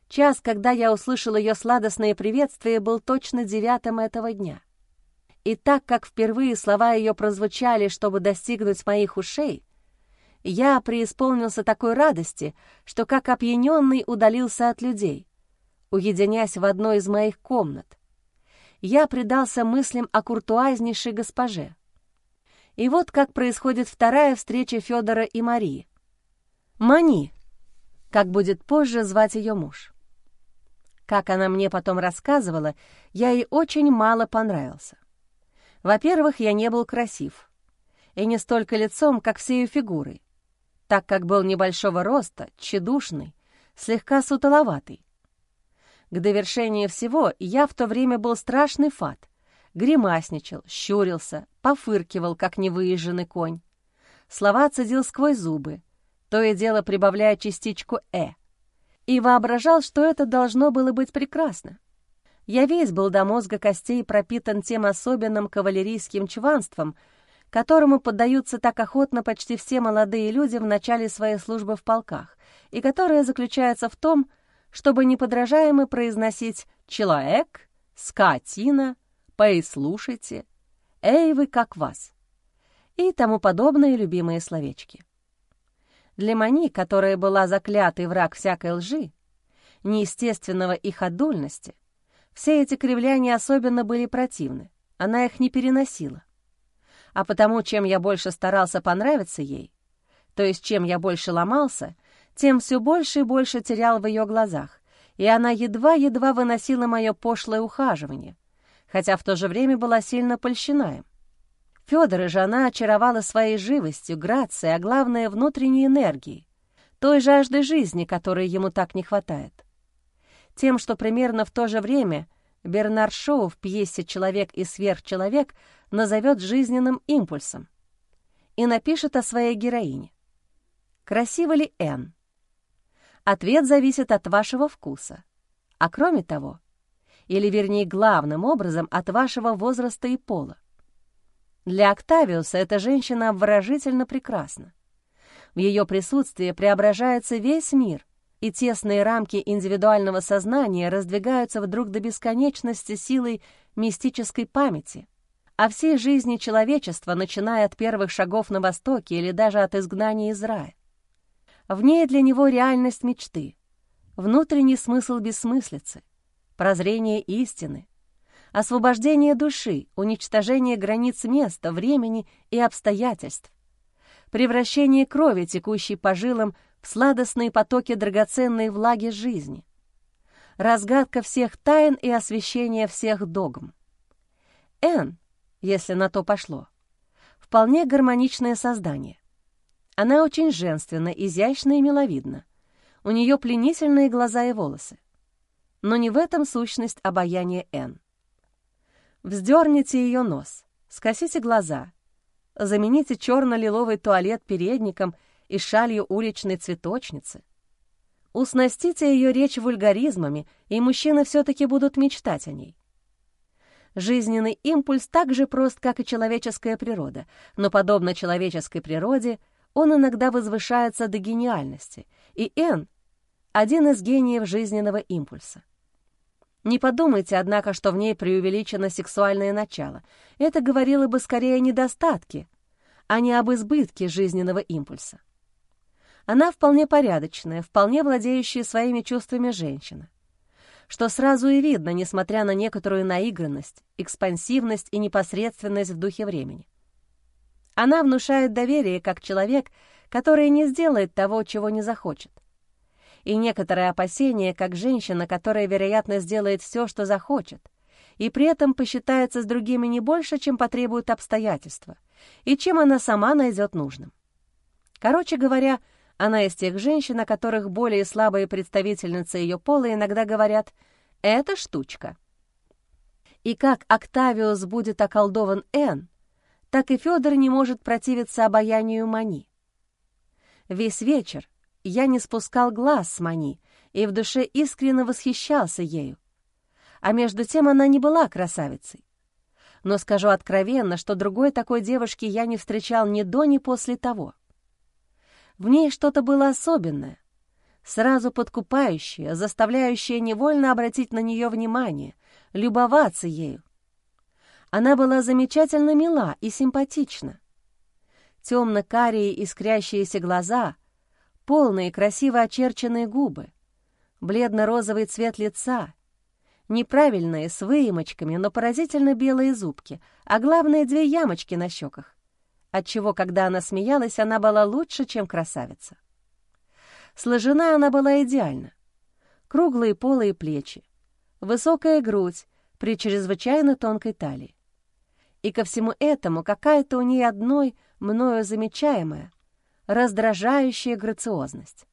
Час, когда я услышал ее сладостное приветствие, был точно девятым этого дня. И так как впервые слова ее прозвучали, чтобы достигнуть моих ушей, я преисполнился такой радости, что как опьяненный удалился от людей, уединясь в одной из моих комнат. Я предался мыслям о куртуазнейшей госпоже — и вот как происходит вторая встреча Федора и Марии. Мани, как будет позже звать ее муж. Как она мне потом рассказывала, я ей очень мало понравился. Во-первых, я не был красив, и не столько лицом, как всею фигурой, так как был небольшого роста, тщедушный, слегка сутоловатый. К довершению всего я в то время был страшный фат, гримасничал, щурился, пофыркивал, как невыезженный конь. Слова цедил сквозь зубы, то и дело прибавляя частичку «э», и воображал, что это должно было быть прекрасно. Я весь был до мозга костей пропитан тем особенным кавалерийским чванством, которому поддаются так охотно почти все молодые люди в начале своей службы в полках, и которое заключается в том, чтобы неподражаемо произносить «человек», «скотина», «послушайте», «эй вы, как вас» и тому подобные любимые словечки. Для Мани, которая была заклятый враг всякой лжи, неестественного и ходульности, все эти кривляния особенно были противны, она их не переносила. А потому, чем я больше старался понравиться ей, то есть чем я больше ломался, тем все больше и больше терял в ее глазах, и она едва-едва выносила мое пошлое ухаживание, хотя в то же время была сильно польщена им. Федора же она очаровала своей живостью, грацией, а главное — внутренней энергией, той жаждой жизни, которой ему так не хватает. Тем, что примерно в то же время Бернар Шоу в пьесе «Человек и сверхчеловек» назовет жизненным импульсом и напишет о своей героине. Красива ли Н? Ответ зависит от вашего вкуса. А кроме того, или вернее главным образом от вашего возраста и пола. Для Октавиуса эта женщина обворожительно прекрасна. В ее присутствии преображается весь мир, и тесные рамки индивидуального сознания раздвигаются вдруг до бесконечности силой мистической памяти, о всей жизни человечества, начиная от первых шагов на Востоке или даже от изгнания из рая. В ней для него реальность мечты, внутренний смысл бессмыслицы, прозрение истины, освобождение души, уничтожение границ места, времени и обстоятельств, превращение крови, текущей по жилам, в сладостные потоки драгоценной влаги жизни, разгадка всех тайн и освещение всех догм. Н, если на то пошло, вполне гармоничное создание. Она очень женственна, изящна и миловидна. У нее пленительные глаза и волосы. Но не в этом сущность обаяния Н. Вздерните ее нос, скосите глаза, замените черно-лиловый туалет передником и шалью уличной цветочницы. Уснастите ее речь вульгаризмами, и мужчины все-таки будут мечтать о ней. Жизненный импульс так же прост, как и человеческая природа, но, подобно человеческой природе, он иногда возвышается до гениальности, и Н — один из гениев жизненного импульса. Не подумайте, однако, что в ней преувеличено сексуальное начало. Это говорило бы скорее о недостатке, а не об избытке жизненного импульса. Она вполне порядочная, вполне владеющая своими чувствами женщина. Что сразу и видно, несмотря на некоторую наигранность, экспансивность и непосредственность в духе времени. Она внушает доверие как человек, который не сделает того, чего не захочет и некоторое опасение, как женщина, которая, вероятно, сделает все, что захочет, и при этом посчитается с другими не больше, чем потребуют обстоятельства, и чем она сама найдет нужным. Короче говоря, она из тех женщин, о которых более слабые представительницы ее пола иногда говорят «это штучка». И как Октавиус будет околдован Н, так и Федор не может противиться обаянию Мани. Весь вечер, я не спускал глаз с Мани и в душе искренне восхищался ею. А между тем она не была красавицей. Но скажу откровенно, что другой такой девушки я не встречал ни до, ни после того. В ней что-то было особенное, сразу подкупающее, заставляющее невольно обратить на нее внимание, любоваться ею. Она была замечательно мила и симпатична. Темно-карие искрящиеся глаза — полные, красиво очерченные губы, бледно-розовый цвет лица, неправильные, с выемочками, но поразительно белые зубки, а главное, две ямочки на щеках, отчего, когда она смеялась, она была лучше, чем красавица. Сложена она была идеально. Круглые полые плечи, высокая грудь при чрезвычайно тонкой талии. И ко всему этому какая-то у ней одной, мною замечаемая, раздражающая грациозность.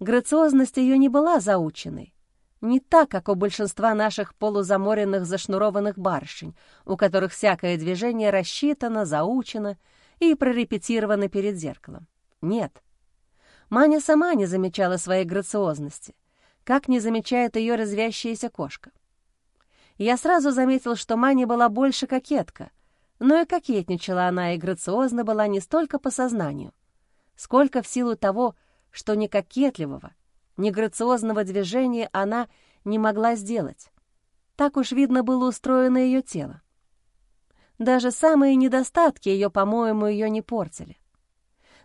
Грациозность ее не была заученной, не так, как у большинства наших полузаморенных зашнурованных барышень, у которых всякое движение рассчитано, заучено и прорепетировано перед зеркалом. Нет. Маня сама не замечала своей грациозности, как не замечает ее развящаяся кошка. Я сразу заметил, что Маня была больше кокетка, но и кокетничала она и грациозна была не столько по сознанию — сколько в силу того, что не кокетливого, ни грациозного движения она не могла сделать. Так уж видно было устроено ее тело. Даже самые недостатки ее, по-моему, ее не портили.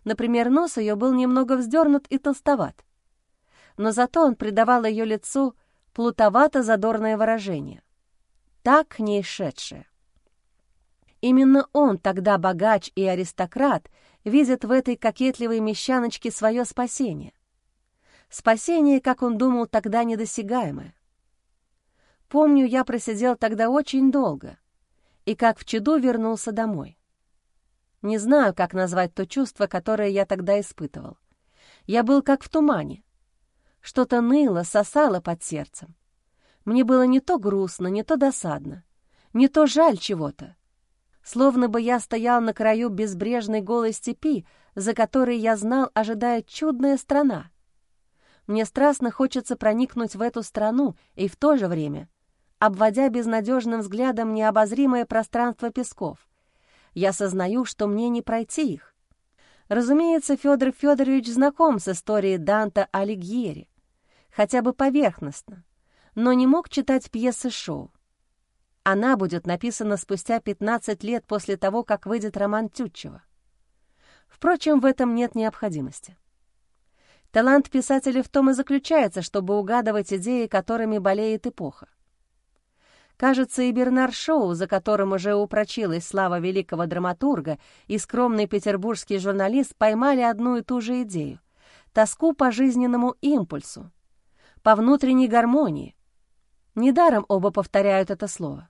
Например, нос ее был немного вздернут и толстоват. Но зато он придавал ее лицу плутовато-задорное выражение. Так к ней шедшее. Именно он, тогда богач и аристократ, видит в этой кокетливой мещаночке свое спасение. Спасение, как он думал, тогда недосягаемое. Помню, я просидел тогда очень долго, и как в чуду вернулся домой. Не знаю, как назвать то чувство, которое я тогда испытывал. Я был как в тумане. Что-то ныло, сосало под сердцем. Мне было не то грустно, не то досадно, не то жаль чего-то. Словно бы я стоял на краю безбрежной голой степи, за которой я знал, ожидает чудная страна. Мне страстно хочется проникнуть в эту страну и в то же время, обводя безнадежным взглядом необозримое пространство песков, я сознаю, что мне не пройти их. Разумеется, Федор Федорович знаком с историей Данта Алигьери, хотя бы поверхностно, но не мог читать пьесы шоу. Она будет написана спустя 15 лет после того, как выйдет роман Тютчева. Впрочем, в этом нет необходимости. Талант писателя в том и заключается, чтобы угадывать идеи, которыми болеет эпоха. Кажется, и Бернар Шоу, за которым уже упрочилась слава великого драматурга, и скромный петербургский журналист поймали одну и ту же идею — тоску по жизненному импульсу, по внутренней гармонии. Недаром оба повторяют это слово.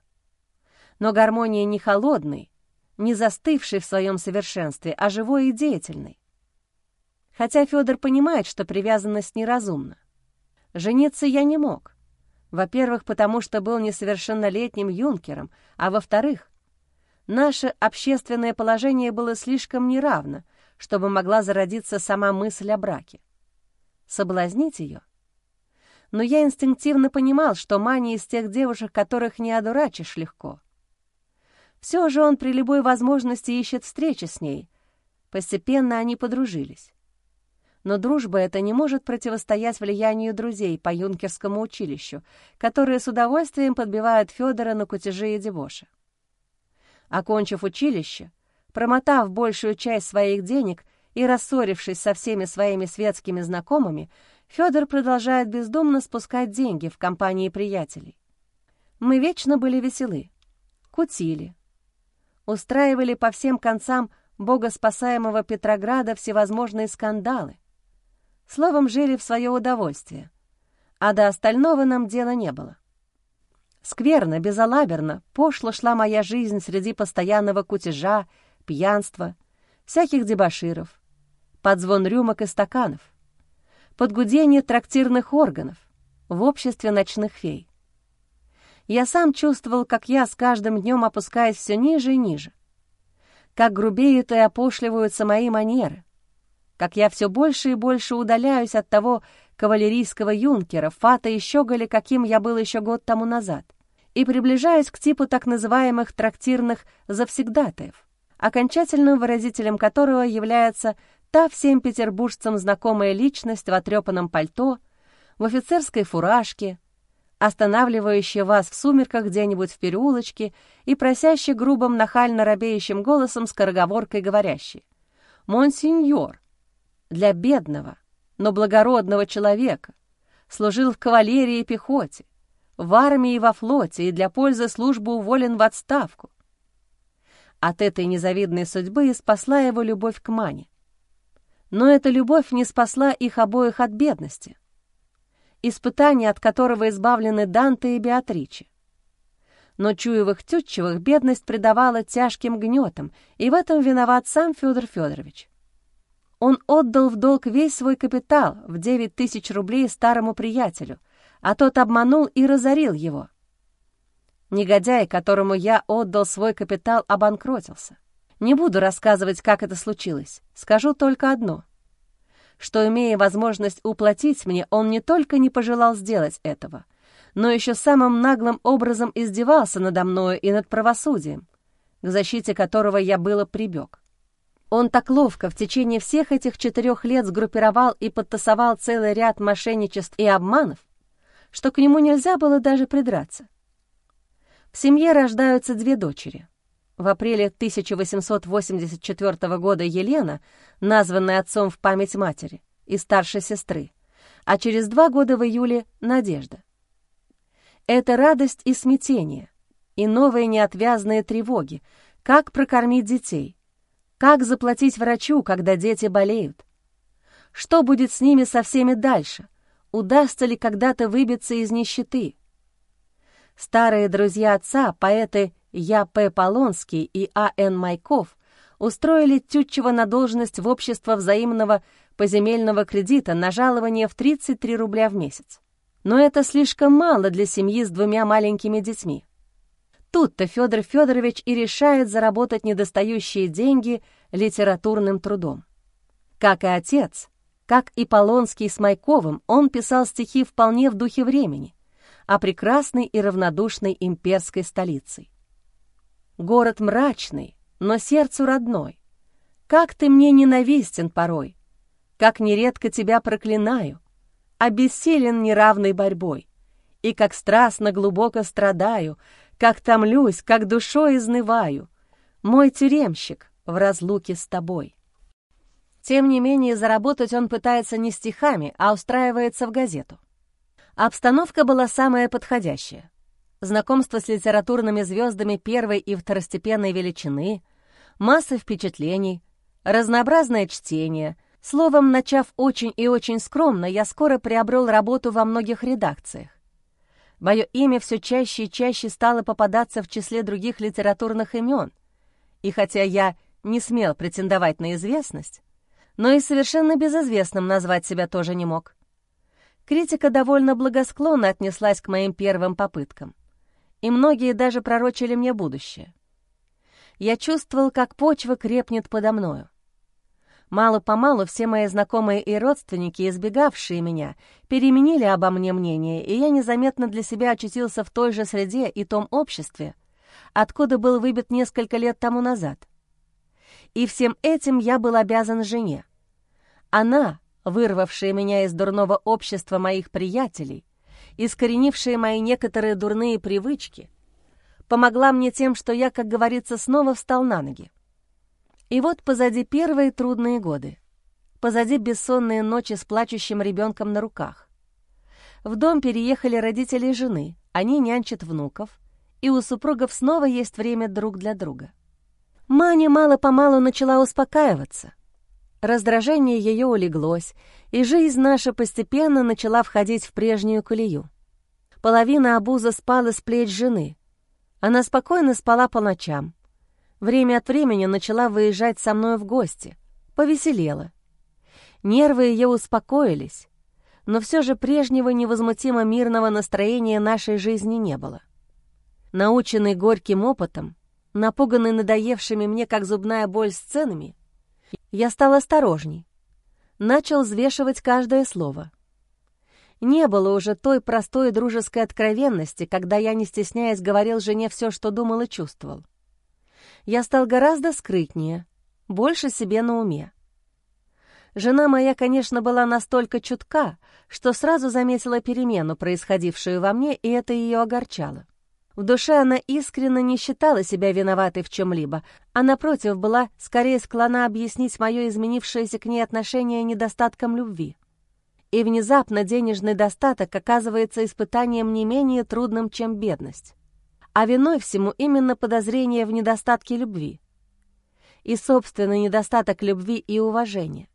Но гармония не холодный, не застывший в своем совершенстве, а живой и деятельный. Хотя Федор понимает, что привязанность неразумна. Жениться я не мог. Во-первых, потому что был несовершеннолетним юнкером, а во-вторых, наше общественное положение было слишком неравно, чтобы могла зародиться сама мысль о браке. Соблазнить ее? Но я инстинктивно понимал, что Маня из тех девушек, которых не одурачишь легко. Все же он при любой возможности ищет встречи с ней. Постепенно они подружились но дружба эта не может противостоять влиянию друзей по юнкерскому училищу, которые с удовольствием подбивают Федора на кутежи и дебоши. Окончив училище, промотав большую часть своих денег и рассорившись со всеми своими светскими знакомыми, Федор продолжает бездумно спускать деньги в компании приятелей. Мы вечно были веселы, кутили, устраивали по всем концам богоспасаемого Петрограда всевозможные скандалы, Словом, жили в свое удовольствие. А до остального нам дела не было. Скверно, безалаберно, пошло шла моя жизнь среди постоянного кутежа, пьянства, всяких дебоширов, под звон рюмок и стаканов, под гудение трактирных органов, в обществе ночных фей. Я сам чувствовал, как я с каждым днем опускаюсь все ниже и ниже, как грубеют и опошливаются мои манеры, как я все больше и больше удаляюсь от того кавалерийского юнкера, фата и щеголя, каким я был еще год тому назад, и приближаюсь к типу так называемых трактирных завсегдатаев, окончательным выразителем которого является та всем петербуржцам знакомая личность в отрепанном пальто, в офицерской фуражке, останавливающая вас в сумерках где-нибудь в переулочке и просящий грубым нахально робеющим голосом скороговоркой говорящий «Монсеньор, для бедного, но благородного человека, служил в кавалерии и пехоте, в армии и во флоте и для пользы службы уволен в отставку. От этой незавидной судьбы и спасла его любовь к Мане. Но эта любовь не спасла их обоих от бедности, испытания, от которого избавлены Данте и Беатриче. Но Чуевых Тютчевых бедность придавала тяжким гнетам, и в этом виноват сам Федор Федорович. Он отдал в долг весь свой капитал в 9 тысяч рублей старому приятелю, а тот обманул и разорил его. Негодяй, которому я отдал свой капитал, обанкротился. Не буду рассказывать, как это случилось, скажу только одно. Что, имея возможность уплатить мне, он не только не пожелал сделать этого, но еще самым наглым образом издевался надо мною и над правосудием, к защите которого я было прибег. Он так ловко в течение всех этих четырех лет сгруппировал и подтасовал целый ряд мошенничеств и обманов, что к нему нельзя было даже придраться. В семье рождаются две дочери. В апреле 1884 года Елена, названная отцом в память матери, и старшей сестры, а через два года в июле — Надежда. Это радость и смятение, и новые неотвязные тревоги, как прокормить детей — как заплатить врачу, когда дети болеют? Что будет с ними со всеми дальше? Удастся ли когда-то выбиться из нищеты? Старые друзья отца, поэты Я. П. Полонский и А. Н. Майков, устроили Тютчева на должность в общество взаимного поземельного кредита на жалование в 33 рубля в месяц. Но это слишком мало для семьи с двумя маленькими детьми. Тут-то Федор Федорович и решает заработать недостающие деньги литературным трудом. Как и отец, как и Полонский с Майковым, он писал стихи вполне в духе времени, о прекрасной и равнодушной имперской столице. Город мрачный, но сердцу родной. Как ты мне ненавистен порой, как нередко тебя проклинаю, обессилен неравной борьбой, и как страстно глубоко страдаю — как томлюсь, как душой изнываю, мой тюремщик в разлуке с тобой. Тем не менее, заработать он пытается не стихами, а устраивается в газету. Обстановка была самая подходящая. Знакомство с литературными звездами первой и второстепенной величины, масса впечатлений, разнообразное чтение. Словом, начав очень и очень скромно, я скоро приобрел работу во многих редакциях. Мое имя все чаще и чаще стало попадаться в числе других литературных имен. И хотя я не смел претендовать на известность, но и совершенно безызвестным назвать себя тоже не мог. Критика довольно благосклонно отнеслась к моим первым попыткам, и многие даже пророчили мне будущее. Я чувствовал, как почва крепнет подо мною. Мало-помалу все мои знакомые и родственники, избегавшие меня, переменили обо мне мнение, и я незаметно для себя очутился в той же среде и том обществе, откуда был выбит несколько лет тому назад. И всем этим я был обязан жене. Она, вырвавшая меня из дурного общества моих приятелей, искоренившая мои некоторые дурные привычки, помогла мне тем, что я, как говорится, снова встал на ноги. И вот позади первые трудные годы. Позади бессонные ночи с плачущим ребенком на руках. В дом переехали родители жены, они нянчат внуков, и у супругов снова есть время друг для друга. Маня мало-помалу начала успокаиваться. Раздражение ее улеглось, и жизнь наша постепенно начала входить в прежнюю колею. Половина обуза спала с плеч жены. Она спокойно спала по ночам, Время от времени начала выезжать со мной в гости, повеселела. Нервы ее успокоились, но все же прежнего невозмутимо мирного настроения нашей жизни не было. Наученный горьким опытом, напуганный надоевшими мне как зубная боль сценами, я стал осторожней, начал взвешивать каждое слово. Не было уже той простой дружеской откровенности, когда я, не стесняясь, говорил жене все, что думал и чувствовал я стал гораздо скрытнее, больше себе на уме. Жена моя, конечно, была настолько чутка, что сразу заметила перемену, происходившую во мне, и это ее огорчало. В душе она искренне не считала себя виноватой в чем-либо, а, напротив, была скорее склонна объяснить мое изменившееся к ней отношение недостатком любви. И внезапно денежный достаток оказывается испытанием не менее трудным, чем бедность а виной всему именно подозрение в недостатке любви и собственный недостаток любви и уважения.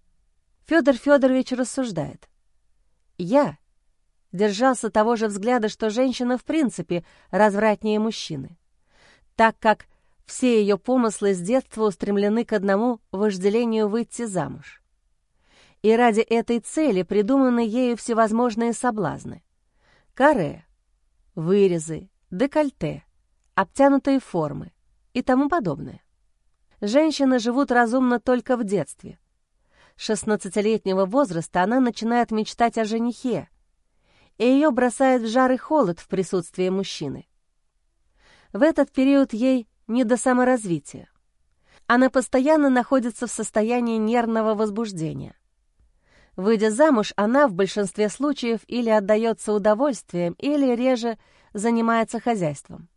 Федор Федорович рассуждает. Я держался того же взгляда, что женщина в принципе развратнее мужчины, так как все ее помыслы с детства устремлены к одному вожделению выйти замуж. И ради этой цели придуманы ею всевозможные соблазны. Каре, вырезы, декольте, обтянутые формы и тому подобное. Женщины живут разумно только в детстве. С 16-летнего возраста она начинает мечтать о женихе, и ее бросает в жар и холод в присутствии мужчины. В этот период ей не до саморазвития. Она постоянно находится в состоянии нервного возбуждения. Выйдя замуж, она в большинстве случаев или отдается удовольствием, или реже занимается хозяйством.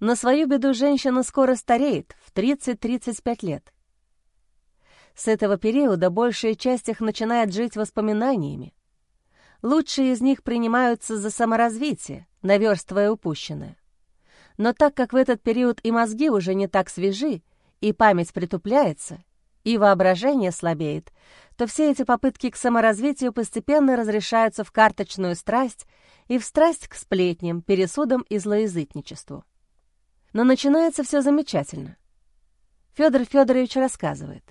На свою беду женщина скоро стареет, в 30-35 лет. С этого периода большая часть их начинает жить воспоминаниями. Лучшие из них принимаются за саморазвитие, наверстывая упущенное. Но так как в этот период и мозги уже не так свежи, и память притупляется, и воображение слабеет, то все эти попытки к саморазвитию постепенно разрешаются в карточную страсть и в страсть к сплетням, пересудам и злоязытничеству. Но начинается все замечательно. Федор Федорович рассказывает.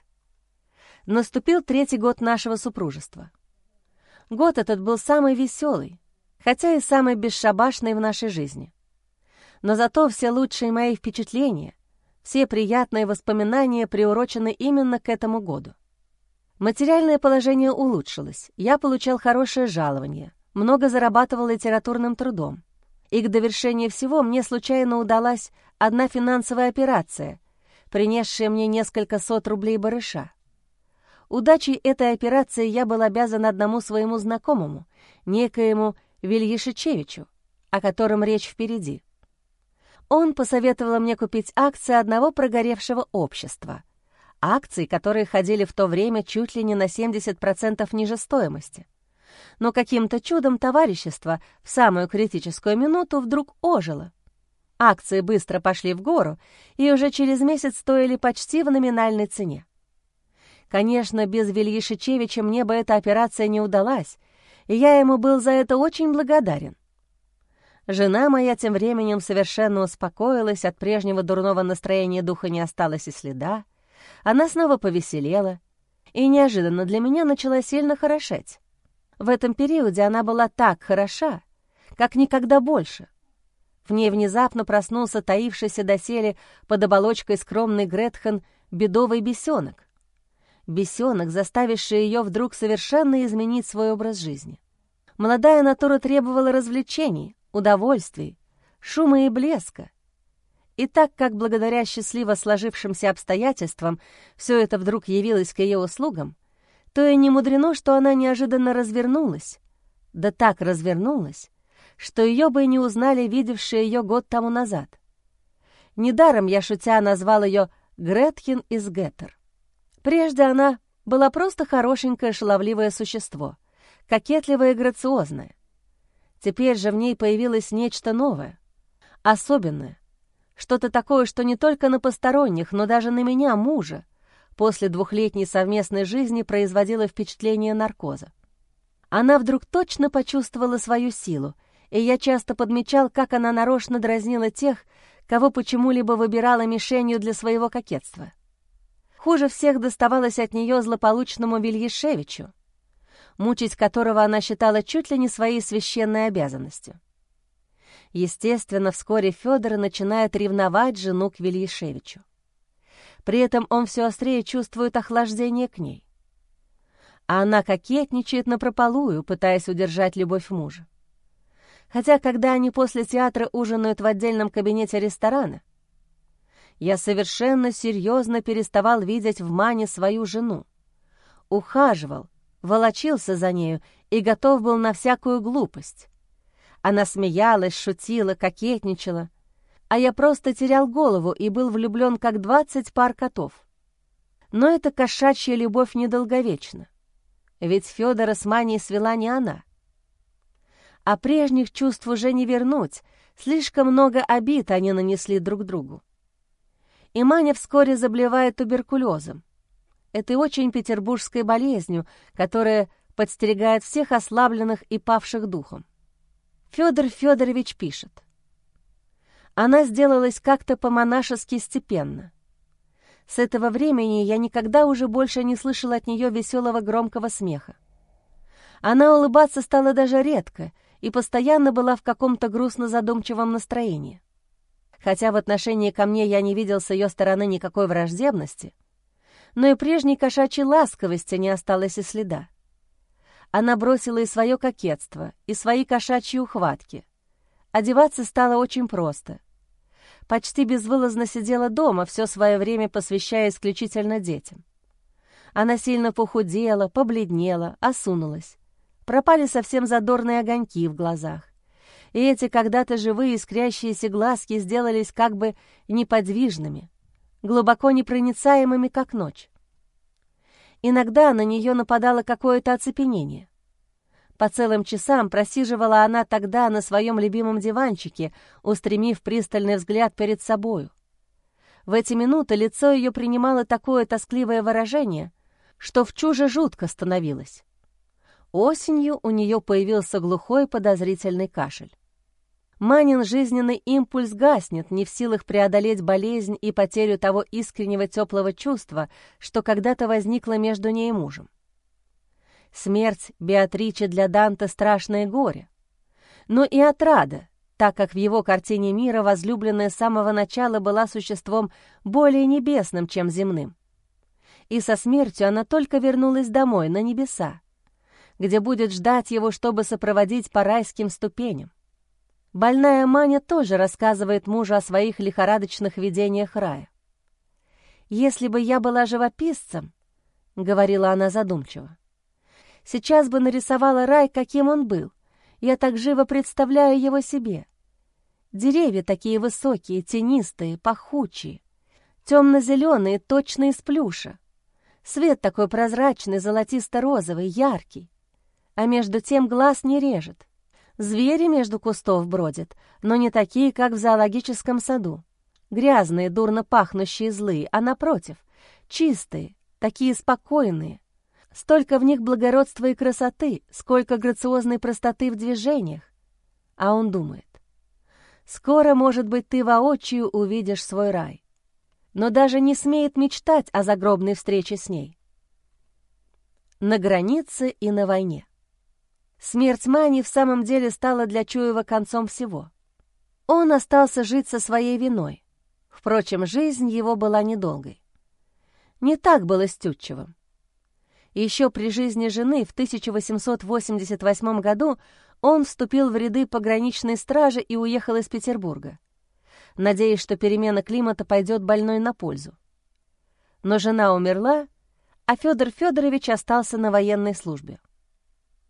Наступил третий год нашего супружества. Год этот был самый веселый, хотя и самый бесшабашный в нашей жизни. Но зато все лучшие мои впечатления, все приятные воспоминания приурочены именно к этому году. Материальное положение улучшилось, я получал хорошее жалование, много зарабатывал литературным трудом. И к довершению всего мне случайно удалась одна финансовая операция, принесшая мне несколько сот рублей барыша. Удачей этой операции я был обязан одному своему знакомому, некоему Вильешичевичу, о котором речь впереди. Он посоветовал мне купить акции одного прогоревшего общества, акции, которые ходили в то время чуть ли не на 70% ниже стоимости. Но каким-то чудом товарищество в самую критическую минуту вдруг ожило. Акции быстро пошли в гору и уже через месяц стоили почти в номинальной цене. Конечно, без Вильишичевича мне бы эта операция не удалась, и я ему был за это очень благодарен. Жена моя тем временем совершенно успокоилась, от прежнего дурного настроения духа не осталось и следа. Она снова повеселела и неожиданно для меня начала сильно хорошеть. В этом периоде она была так хороша, как никогда больше. В ней внезапно проснулся таившийся доселе под оболочкой скромный Гретхен бедовый бесенок, бесенок, заставивший ее вдруг совершенно изменить свой образ жизни. Молодая натура требовала развлечений, удовольствий, шума и блеска. И так как благодаря счастливо сложившимся обстоятельствам все это вдруг явилось к ее услугам, то и не мудрено, что она неожиданно развернулась, да так развернулась, что ее бы не узнали видевшие ее год тому назад. Недаром я, шутя, назвал ее Гретхен из Геттер. Прежде она была просто хорошенькое шаловливое существо, кокетливое и грациозное. Теперь же в ней появилось нечто новое, особенное, что-то такое, что не только на посторонних, но даже на меня, мужа, после двухлетней совместной жизни производило впечатление наркоза. Она вдруг точно почувствовала свою силу, и я часто подмечал, как она нарочно дразнила тех, кого почему-либо выбирала мишенью для своего кокетства. Хуже всех доставалось от нее злополучному Вильешевичу, мучить которого она считала чуть ли не своей священной обязанностью. Естественно, вскоре Федор начинает ревновать жену к Вильешевичу. При этом он все острее чувствует охлаждение к ней. А она кокетничает напропалую, пытаясь удержать любовь мужа. Хотя, когда они после театра ужинают в отдельном кабинете ресторана, я совершенно серьезно переставал видеть в Мане свою жену. Ухаживал, волочился за нею и готов был на всякую глупость. Она смеялась, шутила, кокетничала, а я просто терял голову и был влюблен как двадцать пар котов. Но эта кошачья любовь недолговечна, ведь Федора с Маней свела не она. А прежних чувств уже не вернуть, слишком много обид они нанесли друг другу и Маня вскоре заболевает туберкулезом, этой очень петербургской болезнью, которая подстерегает всех ослабленных и павших духом. Федор Федорович пишет. Она сделалась как-то по-монашески степенно. С этого времени я никогда уже больше не слышал от нее веселого громкого смеха. Она улыбаться стала даже редко и постоянно была в каком-то грустно-задумчивом настроении. Хотя в отношении ко мне я не видел с ее стороны никакой враждебности, но и прежней кошачьей ласковости не осталось и следа. Она бросила и свое кокетство, и свои кошачьи ухватки. Одеваться стало очень просто. почти безвылазно сидела дома, все свое время посвящая исключительно детям. Она сильно похудела, побледнела, осунулась. Пропали совсем задорные огоньки в глазах. И эти когда-то живые искрящиеся глазки сделались как бы неподвижными, глубоко непроницаемыми, как ночь. Иногда на нее нападало какое-то оцепенение. По целым часам просиживала она тогда на своем любимом диванчике, устремив пристальный взгляд перед собою. В эти минуты лицо ее принимало такое тоскливое выражение, что в чуже жутко становилось. Осенью у нее появился глухой подозрительный кашель. Манин жизненный импульс гаснет, не в силах преодолеть болезнь и потерю того искреннего теплого чувства, что когда-то возникло между ней и мужем. Смерть Беатричи для Данте — страшное горе. Но и отрада, так как в его картине мира возлюбленная с самого начала была существом более небесным, чем земным. И со смертью она только вернулась домой, на небеса, где будет ждать его, чтобы сопроводить по райским ступеням. Больная Маня тоже рассказывает мужу о своих лихорадочных видениях рая. «Если бы я была живописцем», — говорила она задумчиво, — «сейчас бы нарисовала рай, каким он был. Я так живо представляю его себе. Деревья такие высокие, тенистые, пахучие, темно-зеленые, точно из плюша. Свет такой прозрачный, золотисто-розовый, яркий. А между тем глаз не режет. Звери между кустов бродят, но не такие, как в зоологическом саду. Грязные, дурно пахнущие злые, а напротив, чистые, такие спокойные. Столько в них благородства и красоты, сколько грациозной простоты в движениях. А он думает, скоро, может быть, ты воочию увидишь свой рай. Но даже не смеет мечтать о загробной встрече с ней. На границе и на войне. Смерть Мани в самом деле стала для Чуева концом всего. Он остался жить со своей виной. Впрочем, жизнь его была недолгой. Не так было с Тютчевым. Еще при жизни жены в 1888 году он вступил в ряды пограничной стражи и уехал из Петербурга, надеясь, что перемена климата пойдет больной на пользу. Но жена умерла, а Федор Федорович остался на военной службе.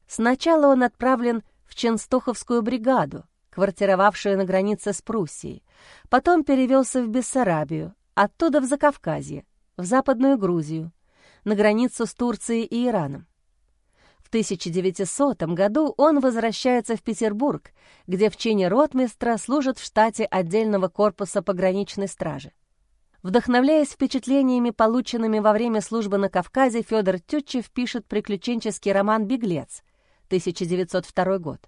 Сначала он отправлен в Ченстоховскую бригаду, квартировавшую на границе с Пруссией, потом перевелся в Бессарабию, оттуда в Закавказье, в Западную Грузию, на границу с Турцией и Ираном. В 1900 году он возвращается в Петербург, где в чине ротмистра служит в штате отдельного корпуса пограничной стражи. Вдохновляясь впечатлениями, полученными во время службы на Кавказе, Федор Тютчев пишет приключенческий роман «Беглец», 1902 год,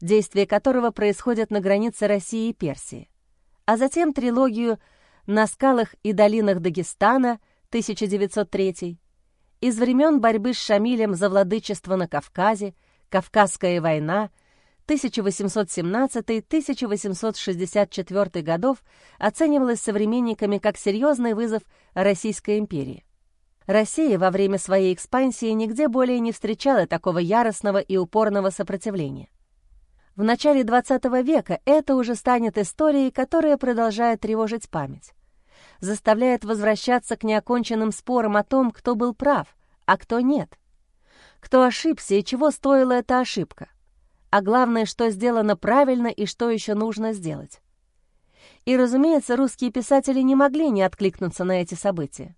действие которого происходит на границе России и Персии, а затем трилогию «На скалах и долинах Дагестана» 1903, из времен борьбы с Шамилем за владычество на Кавказе, Кавказская война 1817-1864 годов оценивалась современниками как серьезный вызов Российской империи. Россия во время своей экспансии нигде более не встречала такого яростного и упорного сопротивления. В начале XX века это уже станет историей, которая продолжает тревожить память. Заставляет возвращаться к неоконченным спорам о том, кто был прав, а кто нет. Кто ошибся и чего стоила эта ошибка. А главное, что сделано правильно и что еще нужно сделать. И, разумеется, русские писатели не могли не откликнуться на эти события.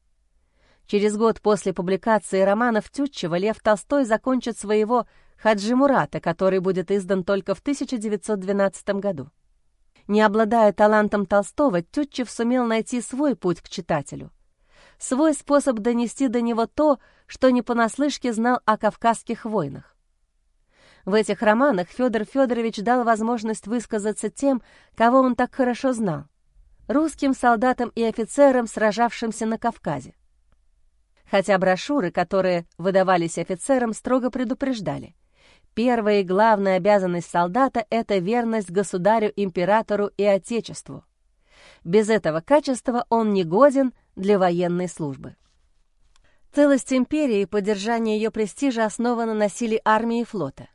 Через год после публикации романов Тютчева Лев Толстой закончит своего «Хаджи Мурата», который будет издан только в 1912 году. Не обладая талантом Толстого, Тютчев сумел найти свой путь к читателю, свой способ донести до него то, что не понаслышке знал о кавказских войнах. В этих романах Федор Федорович дал возможность высказаться тем, кого он так хорошо знал, русским солдатам и офицерам, сражавшимся на Кавказе хотя брошюры, которые выдавались офицерам, строго предупреждали. Первая и главная обязанность солдата — это верность государю, императору и отечеству. Без этого качества он не годен для военной службы. Целость империи и поддержание ее престижа основаны на силе армии и флота.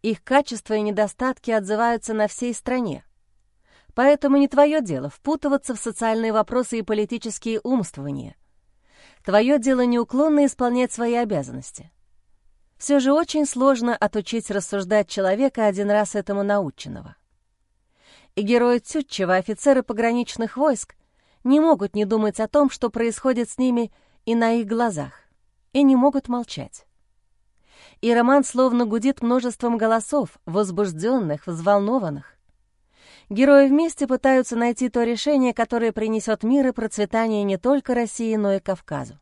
Их качества и недостатки отзываются на всей стране. Поэтому не твое дело впутываться в социальные вопросы и политические умствования. Твое дело неуклонно исполнять свои обязанности. Все же очень сложно отучить рассуждать человека один раз этому наученного. И герои Тютчева, офицеры пограничных войск, не могут не думать о том, что происходит с ними и на их глазах, и не могут молчать. И роман словно гудит множеством голосов, возбужденных, взволнованных. Герои вместе пытаются найти то решение, которое принесет мир и процветание не только России, но и Кавказу.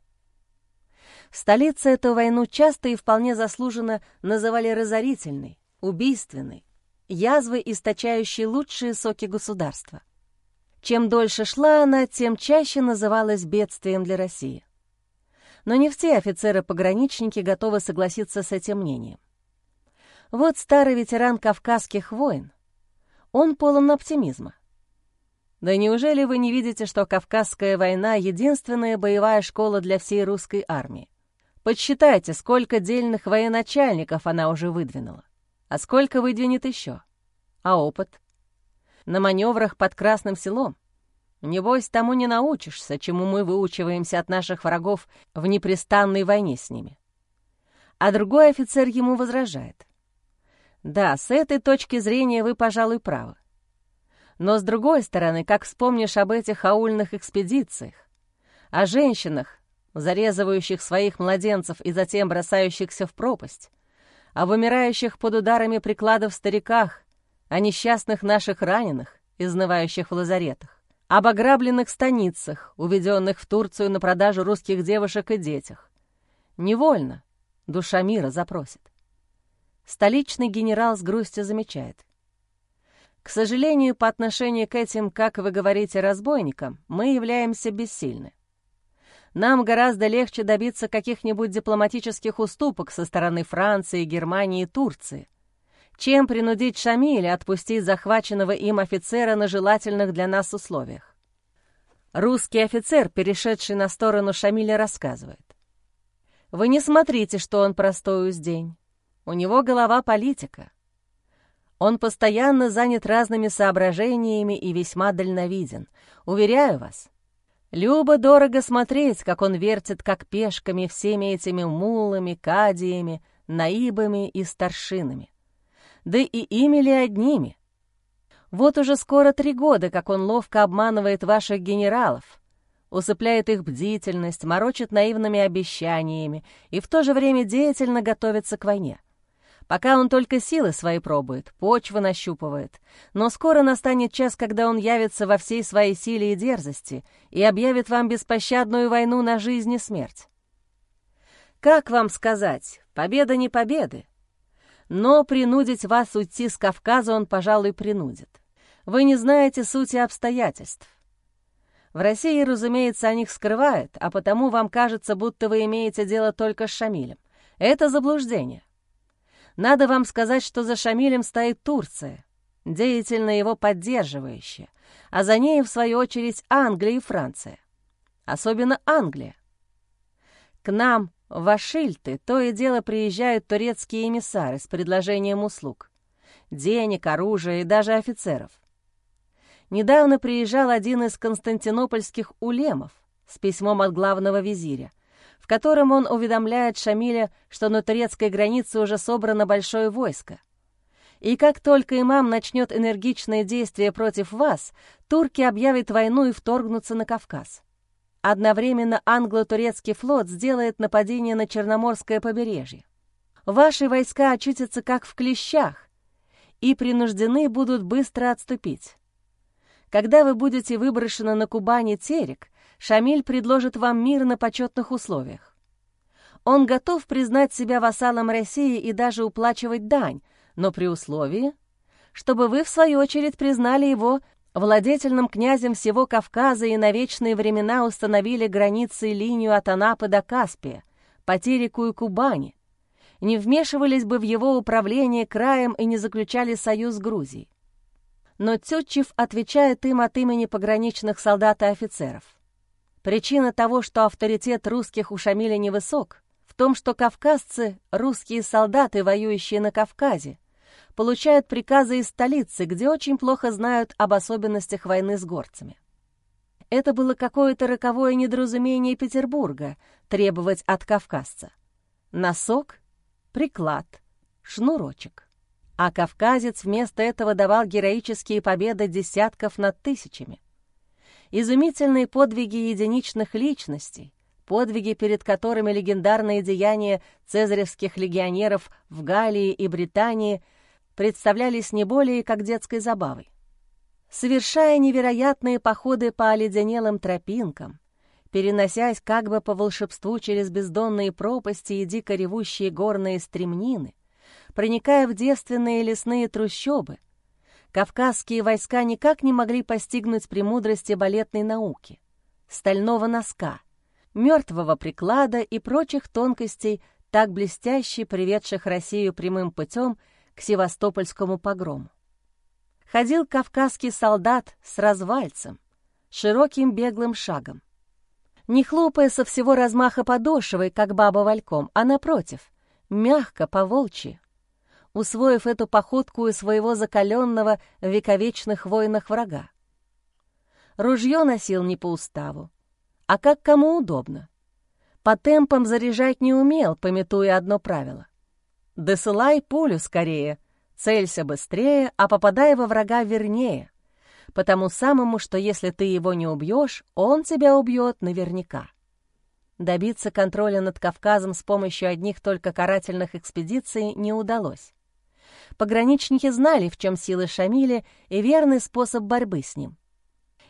В столице эту войну часто и вполне заслуженно называли разорительной, убийственной, язвой, источающей лучшие соки государства. Чем дольше шла она, тем чаще называлась бедствием для России. Но не все офицеры-пограничники готовы согласиться с этим мнением. Вот старый ветеран Кавказских войн. Он полон оптимизма. Да неужели вы не видите, что Кавказская война — единственная боевая школа для всей русской армии? Подсчитайте, сколько дельных военачальников она уже выдвинула. А сколько выдвинет еще? А опыт? На маневрах под Красным селом? Небось, тому не научишься, чему мы выучиваемся от наших врагов в непрестанной войне с ними. А другой офицер ему возражает. Да, с этой точки зрения вы, пожалуй, правы. Но с другой стороны, как вспомнишь об этих аульных экспедициях, о женщинах, зарезывающих своих младенцев и затем бросающихся в пропасть, о вымирающих под ударами прикладов стариках, о несчастных наших раненых, изнывающих в лазаретах, об ограбленных станицах, уведенных в Турцию на продажу русских девушек и детях. Невольно душа мира запросит. Столичный генерал с грустью замечает. К сожалению, по отношению к этим, как вы говорите, разбойникам, мы являемся бессильны нам гораздо легче добиться каких-нибудь дипломатических уступок со стороны Франции, Германии и Турции, чем принудить Шамиля отпустить захваченного им офицера на желательных для нас условиях. Русский офицер, перешедший на сторону Шамиля, рассказывает. «Вы не смотрите, что он простой уздень. У него голова политика. Он постоянно занят разными соображениями и весьма дальновиден. Уверяю вас, Любо дорого смотреть, как он вертит как пешками всеми этими мулами, кадиями, наибами и старшинами. Да и ими ли одними? Вот уже скоро три года, как он ловко обманывает ваших генералов, усыпляет их бдительность, морочит наивными обещаниями и в то же время деятельно готовится к войне. Пока он только силы свои пробует, почву нащупывает. Но скоро настанет час, когда он явится во всей своей силе и дерзости и объявит вам беспощадную войну на жизнь и смерть. Как вам сказать, победа не победы. Но принудить вас уйти с Кавказа он, пожалуй, принудит. Вы не знаете сути обстоятельств. В России, разумеется, о них скрывают, а потому вам кажется, будто вы имеете дело только с Шамилем. Это заблуждение. Надо вам сказать, что за Шамилем стоит Турция, деятельно его поддерживающая, а за ней, в свою очередь, Англия и Франция. Особенно Англия. К нам в Ашильты то и дело приезжают турецкие эмиссары с предложением услуг. Денег, оружия и даже офицеров. Недавно приезжал один из константинопольских улемов с письмом от главного визиря, в котором он уведомляет Шамиля, что на турецкой границе уже собрано большое войско. И как только имам начнет энергичные действия против вас, турки объявят войну и вторгнутся на Кавказ. Одновременно англо-турецкий флот сделает нападение на Черноморское побережье. Ваши войска очутятся как в клещах и принуждены будут быстро отступить. Когда вы будете выброшены на Кубани Терек, Шамиль предложит вам мир на почетных условиях. Он готов признать себя вассалом России и даже уплачивать дань, но при условии, чтобы вы, в свою очередь, признали его владетельным князем всего Кавказа и на вечные времена установили границы и линию от Анапы до Каспия, по Тереку и Кубани, не вмешивались бы в его управление краем и не заключали союз с Грузией. Но Тютчев отвечает им от имени пограничных солдат и офицеров. Причина того, что авторитет русских у Шамиля невысок, в том, что кавказцы — русские солдаты, воюющие на Кавказе, получают приказы из столицы, где очень плохо знают об особенностях войны с горцами. Это было какое-то роковое недоразумение Петербурга требовать от кавказца. Носок, приклад, шнурочек. А кавказец вместо этого давал героические победы десятков над тысячами. Изумительные подвиги единичных личностей, подвиги, перед которыми легендарные деяния цезаревских легионеров в Галлии и Британии представлялись не более как детской забавой. Совершая невероятные походы по оледенелым тропинкам, переносясь как бы по волшебству через бездонные пропасти и дико ревущие горные стремнины, проникая в девственные лесные трущобы, кавказские войска никак не могли постигнуть премудрости балетной науки, стального носка, мертвого приклада и прочих тонкостей, так блестяще приведших Россию прямым путем к севастопольскому погрому. Ходил кавказский солдат с развальцем, широким беглым шагом. Не хлопая со всего размаха подошвой, как баба вальком, а напротив, мягко, по-волчьи, усвоив эту походку у своего закаленного в вековечных войнах врага. Ружье носил не по уставу, а как кому удобно. По темпам заряжать не умел, пометуя одно правило. «Досылай пулю скорее, целься быстрее, а попадай во врага вернее, потому самому, что если ты его не убьешь, он тебя убьет наверняка». Добиться контроля над Кавказом с помощью одних только карательных экспедиций не удалось. Пограничники знали, в чем силы Шамиля и верный способ борьбы с ним.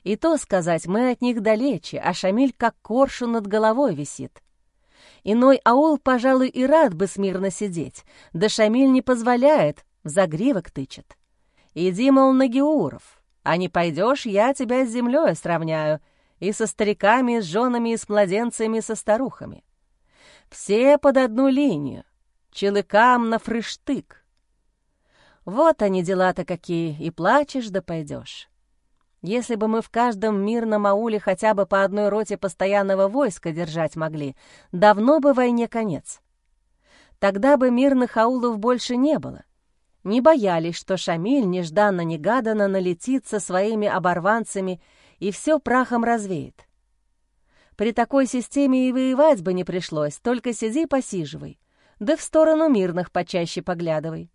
И то сказать, мы от них далече, а Шамиль как коршун над головой висит. Иной аул, пожалуй, и рад бы смирно сидеть, да Шамиль не позволяет, в загривок тычет. Иди, мол, на Геуров, а не пойдешь, я тебя с землей сравняю, и со стариками, с женами, и с младенцами, и со старухами. Все под одну линию, челыкам на фрыштык. Вот они дела-то какие, и плачешь да пойдешь. Если бы мы в каждом мирном ауле хотя бы по одной роте постоянного войска держать могли, давно бы войне конец. Тогда бы мирных аулов больше не было. Не боялись, что Шамиль нежданно-негаданно налетит со своими оборванцами и все прахом развеет. При такой системе и воевать бы не пришлось, только сиди посиживай, да в сторону мирных почаще поглядывай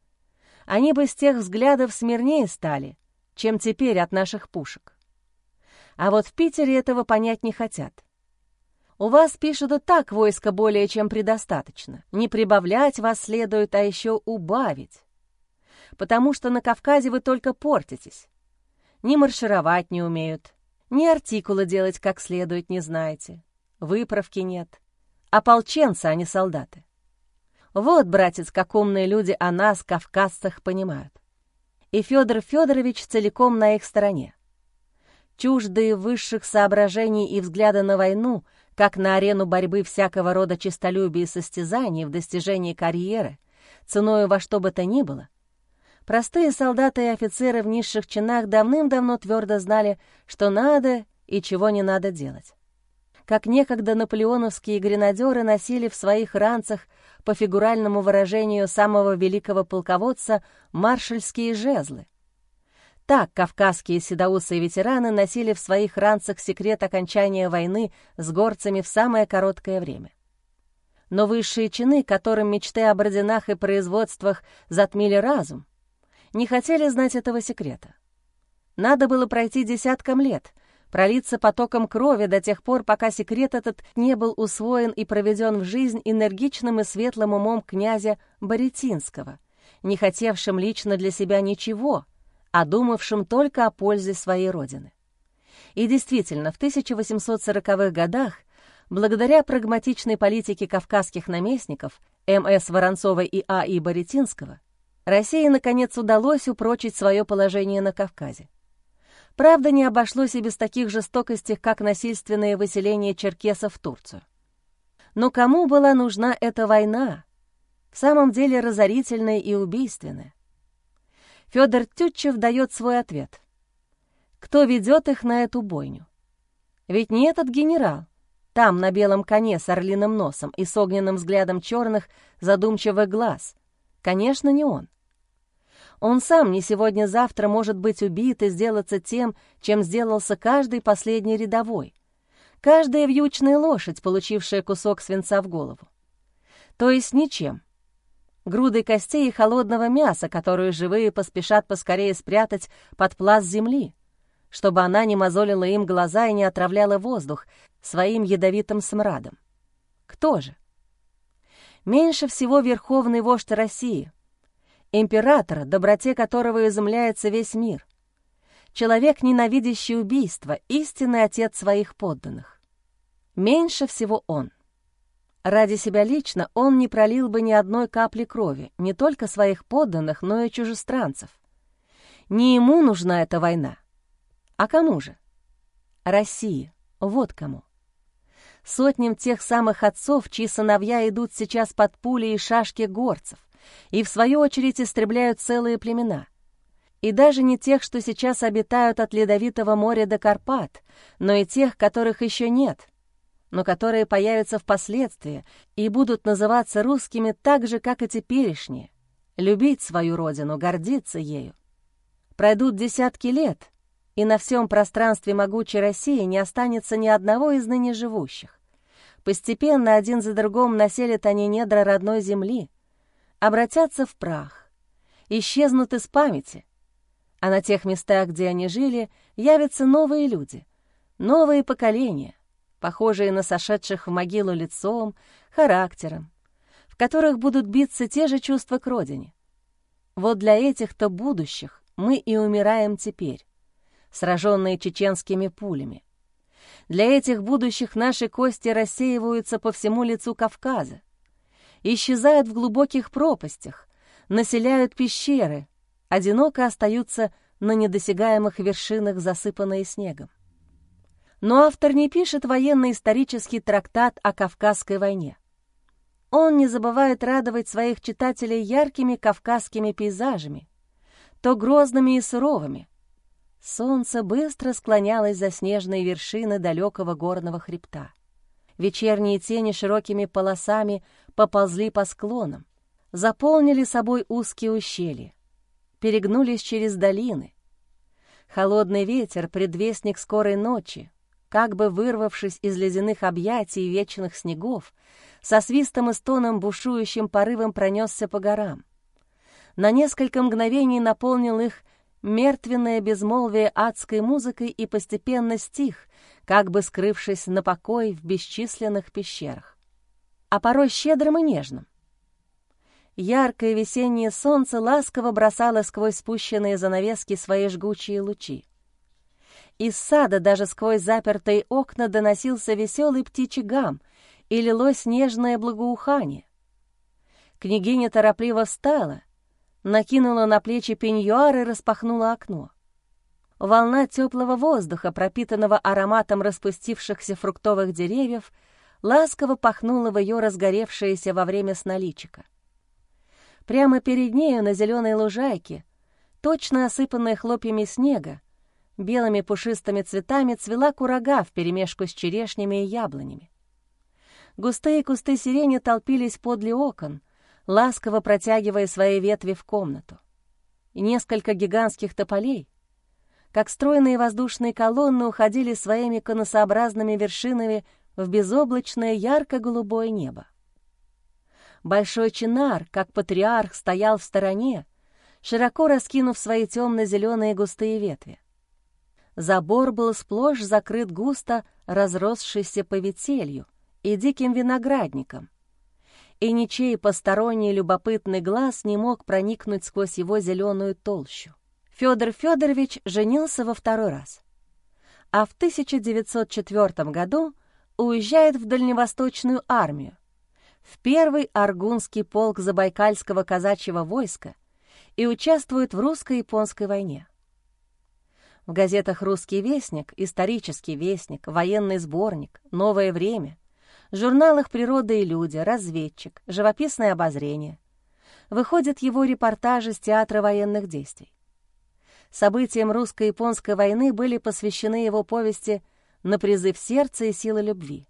они бы с тех взглядов смирнее стали, чем теперь от наших пушек. А вот в Питере этого понять не хотят. У вас, пишут, и так войска более чем предостаточно. Не прибавлять вас следует, а еще убавить. Потому что на Кавказе вы только портитесь. Ни маршировать не умеют, ни артикулы делать как следует не знаете. Выправки нет. Ополченцы, а не солдаты. Вот, братец, как умные люди о нас, кавказцах, понимают. И Федор Федорович целиком на их стороне. Чуждые высших соображений и взгляда на войну, как на арену борьбы всякого рода честолюбия и состязаний в достижении карьеры, ценою во что бы то ни было, простые солдаты и офицеры в низших чинах давным-давно твердо знали, что надо и чего не надо делать как некогда наполеоновские гренадеры носили в своих ранцах, по фигуральному выражению самого великого полководца, маршальские жезлы. Так кавказские седоусые ветераны носили в своих ранцах секрет окончания войны с горцами в самое короткое время. Но высшие чины, которым мечты об орденах и производствах затмили разум, не хотели знать этого секрета. Надо было пройти десяткам лет — пролиться потоком крови до тех пор, пока секрет этот не был усвоен и проведен в жизнь энергичным и светлым умом князя Боретинского, не хотевшим лично для себя ничего, а думавшим только о пользе своей родины. И действительно, в 1840-х годах, благодаря прагматичной политике кавказских наместников М.С. Воронцова и А.И. Боретинского, России, наконец, удалось упрочить свое положение на Кавказе. Правда, не обошлось и без таких жестокостей, как насильственное выселение черкесов в Турцию. Но кому была нужна эта война? В самом деле разорительная и убийственная. Федор Тютчев дает свой ответ. Кто ведет их на эту бойню? Ведь не этот генерал, там, на белом коне с орлиным носом и с огненным взглядом черных, задумчивых глаз. Конечно, не он. Он сам не сегодня-завтра может быть убит и сделаться тем, чем сделался каждый последний рядовой, каждая вьючная лошадь, получившая кусок свинца в голову. То есть ничем. Грудой костей и холодного мяса, которую живые поспешат поскорее спрятать под пласт земли, чтобы она не мозолила им глаза и не отравляла воздух своим ядовитым смрадом. Кто же? Меньше всего верховный вождь России, император, доброте которого изумляется весь мир, человек, ненавидящий убийство, истинный отец своих подданных. Меньше всего он. Ради себя лично он не пролил бы ни одной капли крови, не только своих подданных, но и чужестранцев. Не ему нужна эта война. А кому же? России. Вот кому. Сотням тех самых отцов, чьи сыновья идут сейчас под пули и шашки горцев, и в свою очередь истребляют целые племена. И даже не тех, что сейчас обитают от Ледовитого моря до Карпат, но и тех, которых еще нет, но которые появятся впоследствии и будут называться русскими так же, как и теперешние, любить свою родину, гордиться ею. Пройдут десятки лет, и на всем пространстве могучей России не останется ни одного из ныне живущих. Постепенно один за другом населят они недра родной земли, обратятся в прах, исчезнут из памяти, а на тех местах, где они жили, явятся новые люди, новые поколения, похожие на сошедших в могилу лицом, характером, в которых будут биться те же чувства к родине. Вот для этих-то будущих мы и умираем теперь, сраженные чеченскими пулями. Для этих будущих наши кости рассеиваются по всему лицу Кавказа, исчезают в глубоких пропастях, населяют пещеры, одиноко остаются на недосягаемых вершинах, засыпанные снегом. Но автор не пишет военно-исторический трактат о Кавказской войне. Он не забывает радовать своих читателей яркими кавказскими пейзажами, то грозными и суровыми. Солнце быстро склонялось за снежные вершины далекого горного хребта. Вечерние тени широкими полосами поползли по склонам, заполнили собой узкие ущелья, перегнулись через долины. Холодный ветер, предвестник скорой ночи, как бы вырвавшись из ледяных объятий вечных снегов, со свистом и стоном бушующим порывом пронесся по горам. На несколько мгновений наполнил их мертвенное безмолвие адской музыкой и постепенно стих, как бы скрывшись на покой в бесчисленных пещерах. А порой щедрым и нежным. Яркое весеннее солнце ласково бросало сквозь спущенные занавески свои жгучие лучи. Из сада даже сквозь запертые окна доносился веселый птичий гам и лилось нежное благоухание. Княгиня торопливо встала, накинула на плечи пеньюар и распахнула окно. Волна теплого воздуха, пропитанного ароматом распустившихся фруктовых деревьев, ласково пахнула в ее разгоревшееся во время сна Прямо перед нею на зеленой лужайке, точно осыпанной хлопьями снега, белыми пушистыми цветами цвела курага вперемешку с черешнями и яблонями. Густые кусты сирени толпились подле окон, ласково протягивая свои ветви в комнату. И несколько гигантских тополей, как стройные воздушные колонны, уходили своими конусообразными вершинами в безоблачное ярко-голубое небо. Большой чинар, как патриарх, стоял в стороне, широко раскинув свои темно-зеленые густые ветви. Забор был сплошь закрыт густо разросшейся повителью и диким виноградником, и ничей посторонний любопытный глаз не мог проникнуть сквозь его зеленую толщу. Федор Федорович женился во второй раз, а в 1904 году уезжает в Дальневосточную армию, в первый Аргунский полк Забайкальского казачьего войска и участвует в русско-японской войне. В газетах «Русский вестник», «Исторический вестник», «Военный сборник», «Новое время» журналах «Природа и люди», «Разведчик», «Живописное обозрение». Выходят его репортажи с театра военных действий. Событиям русско-японской войны были посвящены его повести «На призыв сердца и силы любви».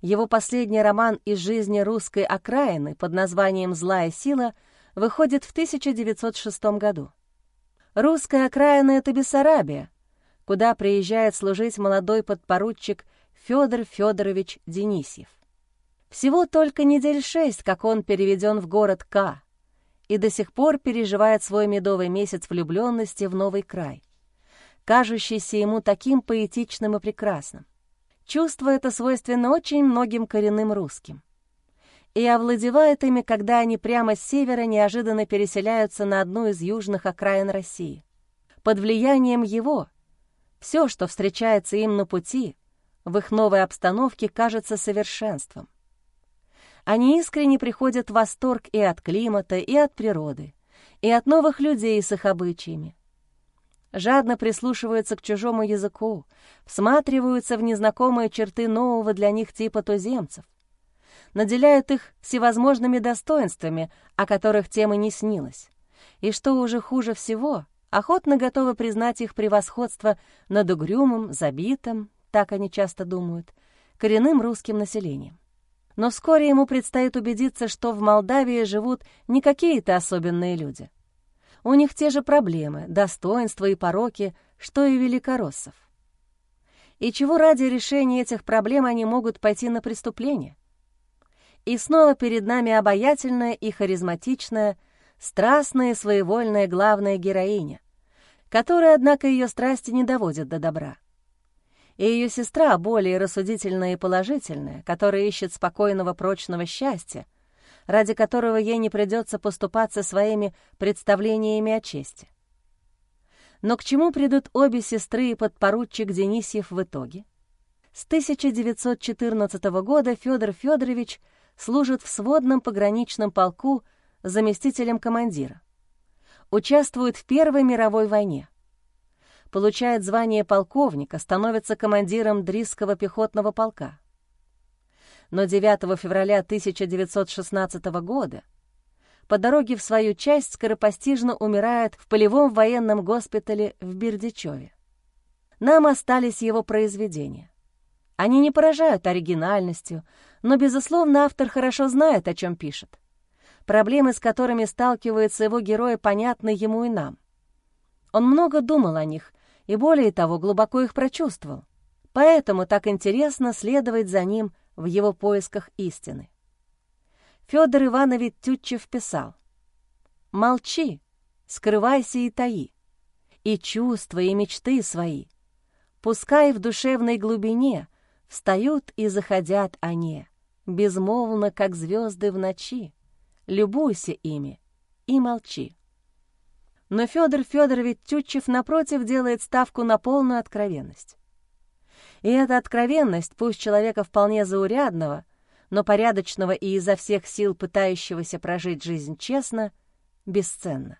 Его последний роман из жизни русской окраины под названием «Злая сила» выходит в 1906 году. Русская окраина — это Бессарабия, куда приезжает служить молодой подпоручик Федор Федорович Денисьев. Всего только недель шесть, как он переведен в город К, и до сих пор переживает свой медовый месяц влюбленности в новый край, кажущийся ему таким поэтичным и прекрасным. Чувство это свойственно очень многим коренным русским. И овладевает ими, когда они прямо с севера неожиданно переселяются на одну из южных окраин России. Под влиянием его все, что встречается им на пути, в их новой обстановке кажется совершенством. Они искренне приходят в восторг и от климата, и от природы, и от новых людей с их обычаями. Жадно прислушиваются к чужому языку, всматриваются в незнакомые черты нового для них типа туземцев, наделяют их всевозможными достоинствами, о которых тем не снилось. И что уже хуже всего, охотно готовы признать их превосходство над угрюмым, забитым, так они часто думают, коренным русским населением но вскоре ему предстоит убедиться, что в Молдавии живут не какие-то особенные люди. У них те же проблемы, достоинства и пороки, что и великороссов. И чего ради решения этих проблем они могут пойти на преступление? И снова перед нами обаятельная и харизматичная, страстная и своевольная главная героиня, которая, однако, ее страсти не доводит до добра и ее сестра, более рассудительная и положительная, которая ищет спокойного прочного счастья, ради которого ей не придется поступаться своими представлениями о чести. Но к чему придут обе сестры и подпоручик Денисьев в итоге? С 1914 года Федор Федорович служит в сводном пограничном полку заместителем командира. Участвует в Первой мировой войне получает звание полковника, становится командиром Дрисского пехотного полка. Но 9 февраля 1916 года по дороге в свою часть скоропостижно умирает в полевом военном госпитале в Бердичеве. Нам остались его произведения. Они не поражают оригинальностью, но, безусловно, автор хорошо знает, о чем пишет. Проблемы, с которыми сталкиваются его герои, понятны ему и нам. Он много думал о них и, более того, глубоко их прочувствовал. Поэтому так интересно следовать за ним в его поисках истины. Федор Иванович Тютчев писал «Молчи, скрывайся и таи, и чувства, и мечты свои, пускай в душевной глубине встают и заходят они, безмолвно, как звезды в ночи, любуйся ими и молчи». Но Федор Федорович Тютчев, напротив, делает ставку на полную откровенность. И эта откровенность, пусть человека вполне заурядного, но порядочного и изо всех сил пытающегося прожить жизнь честно, бесценна.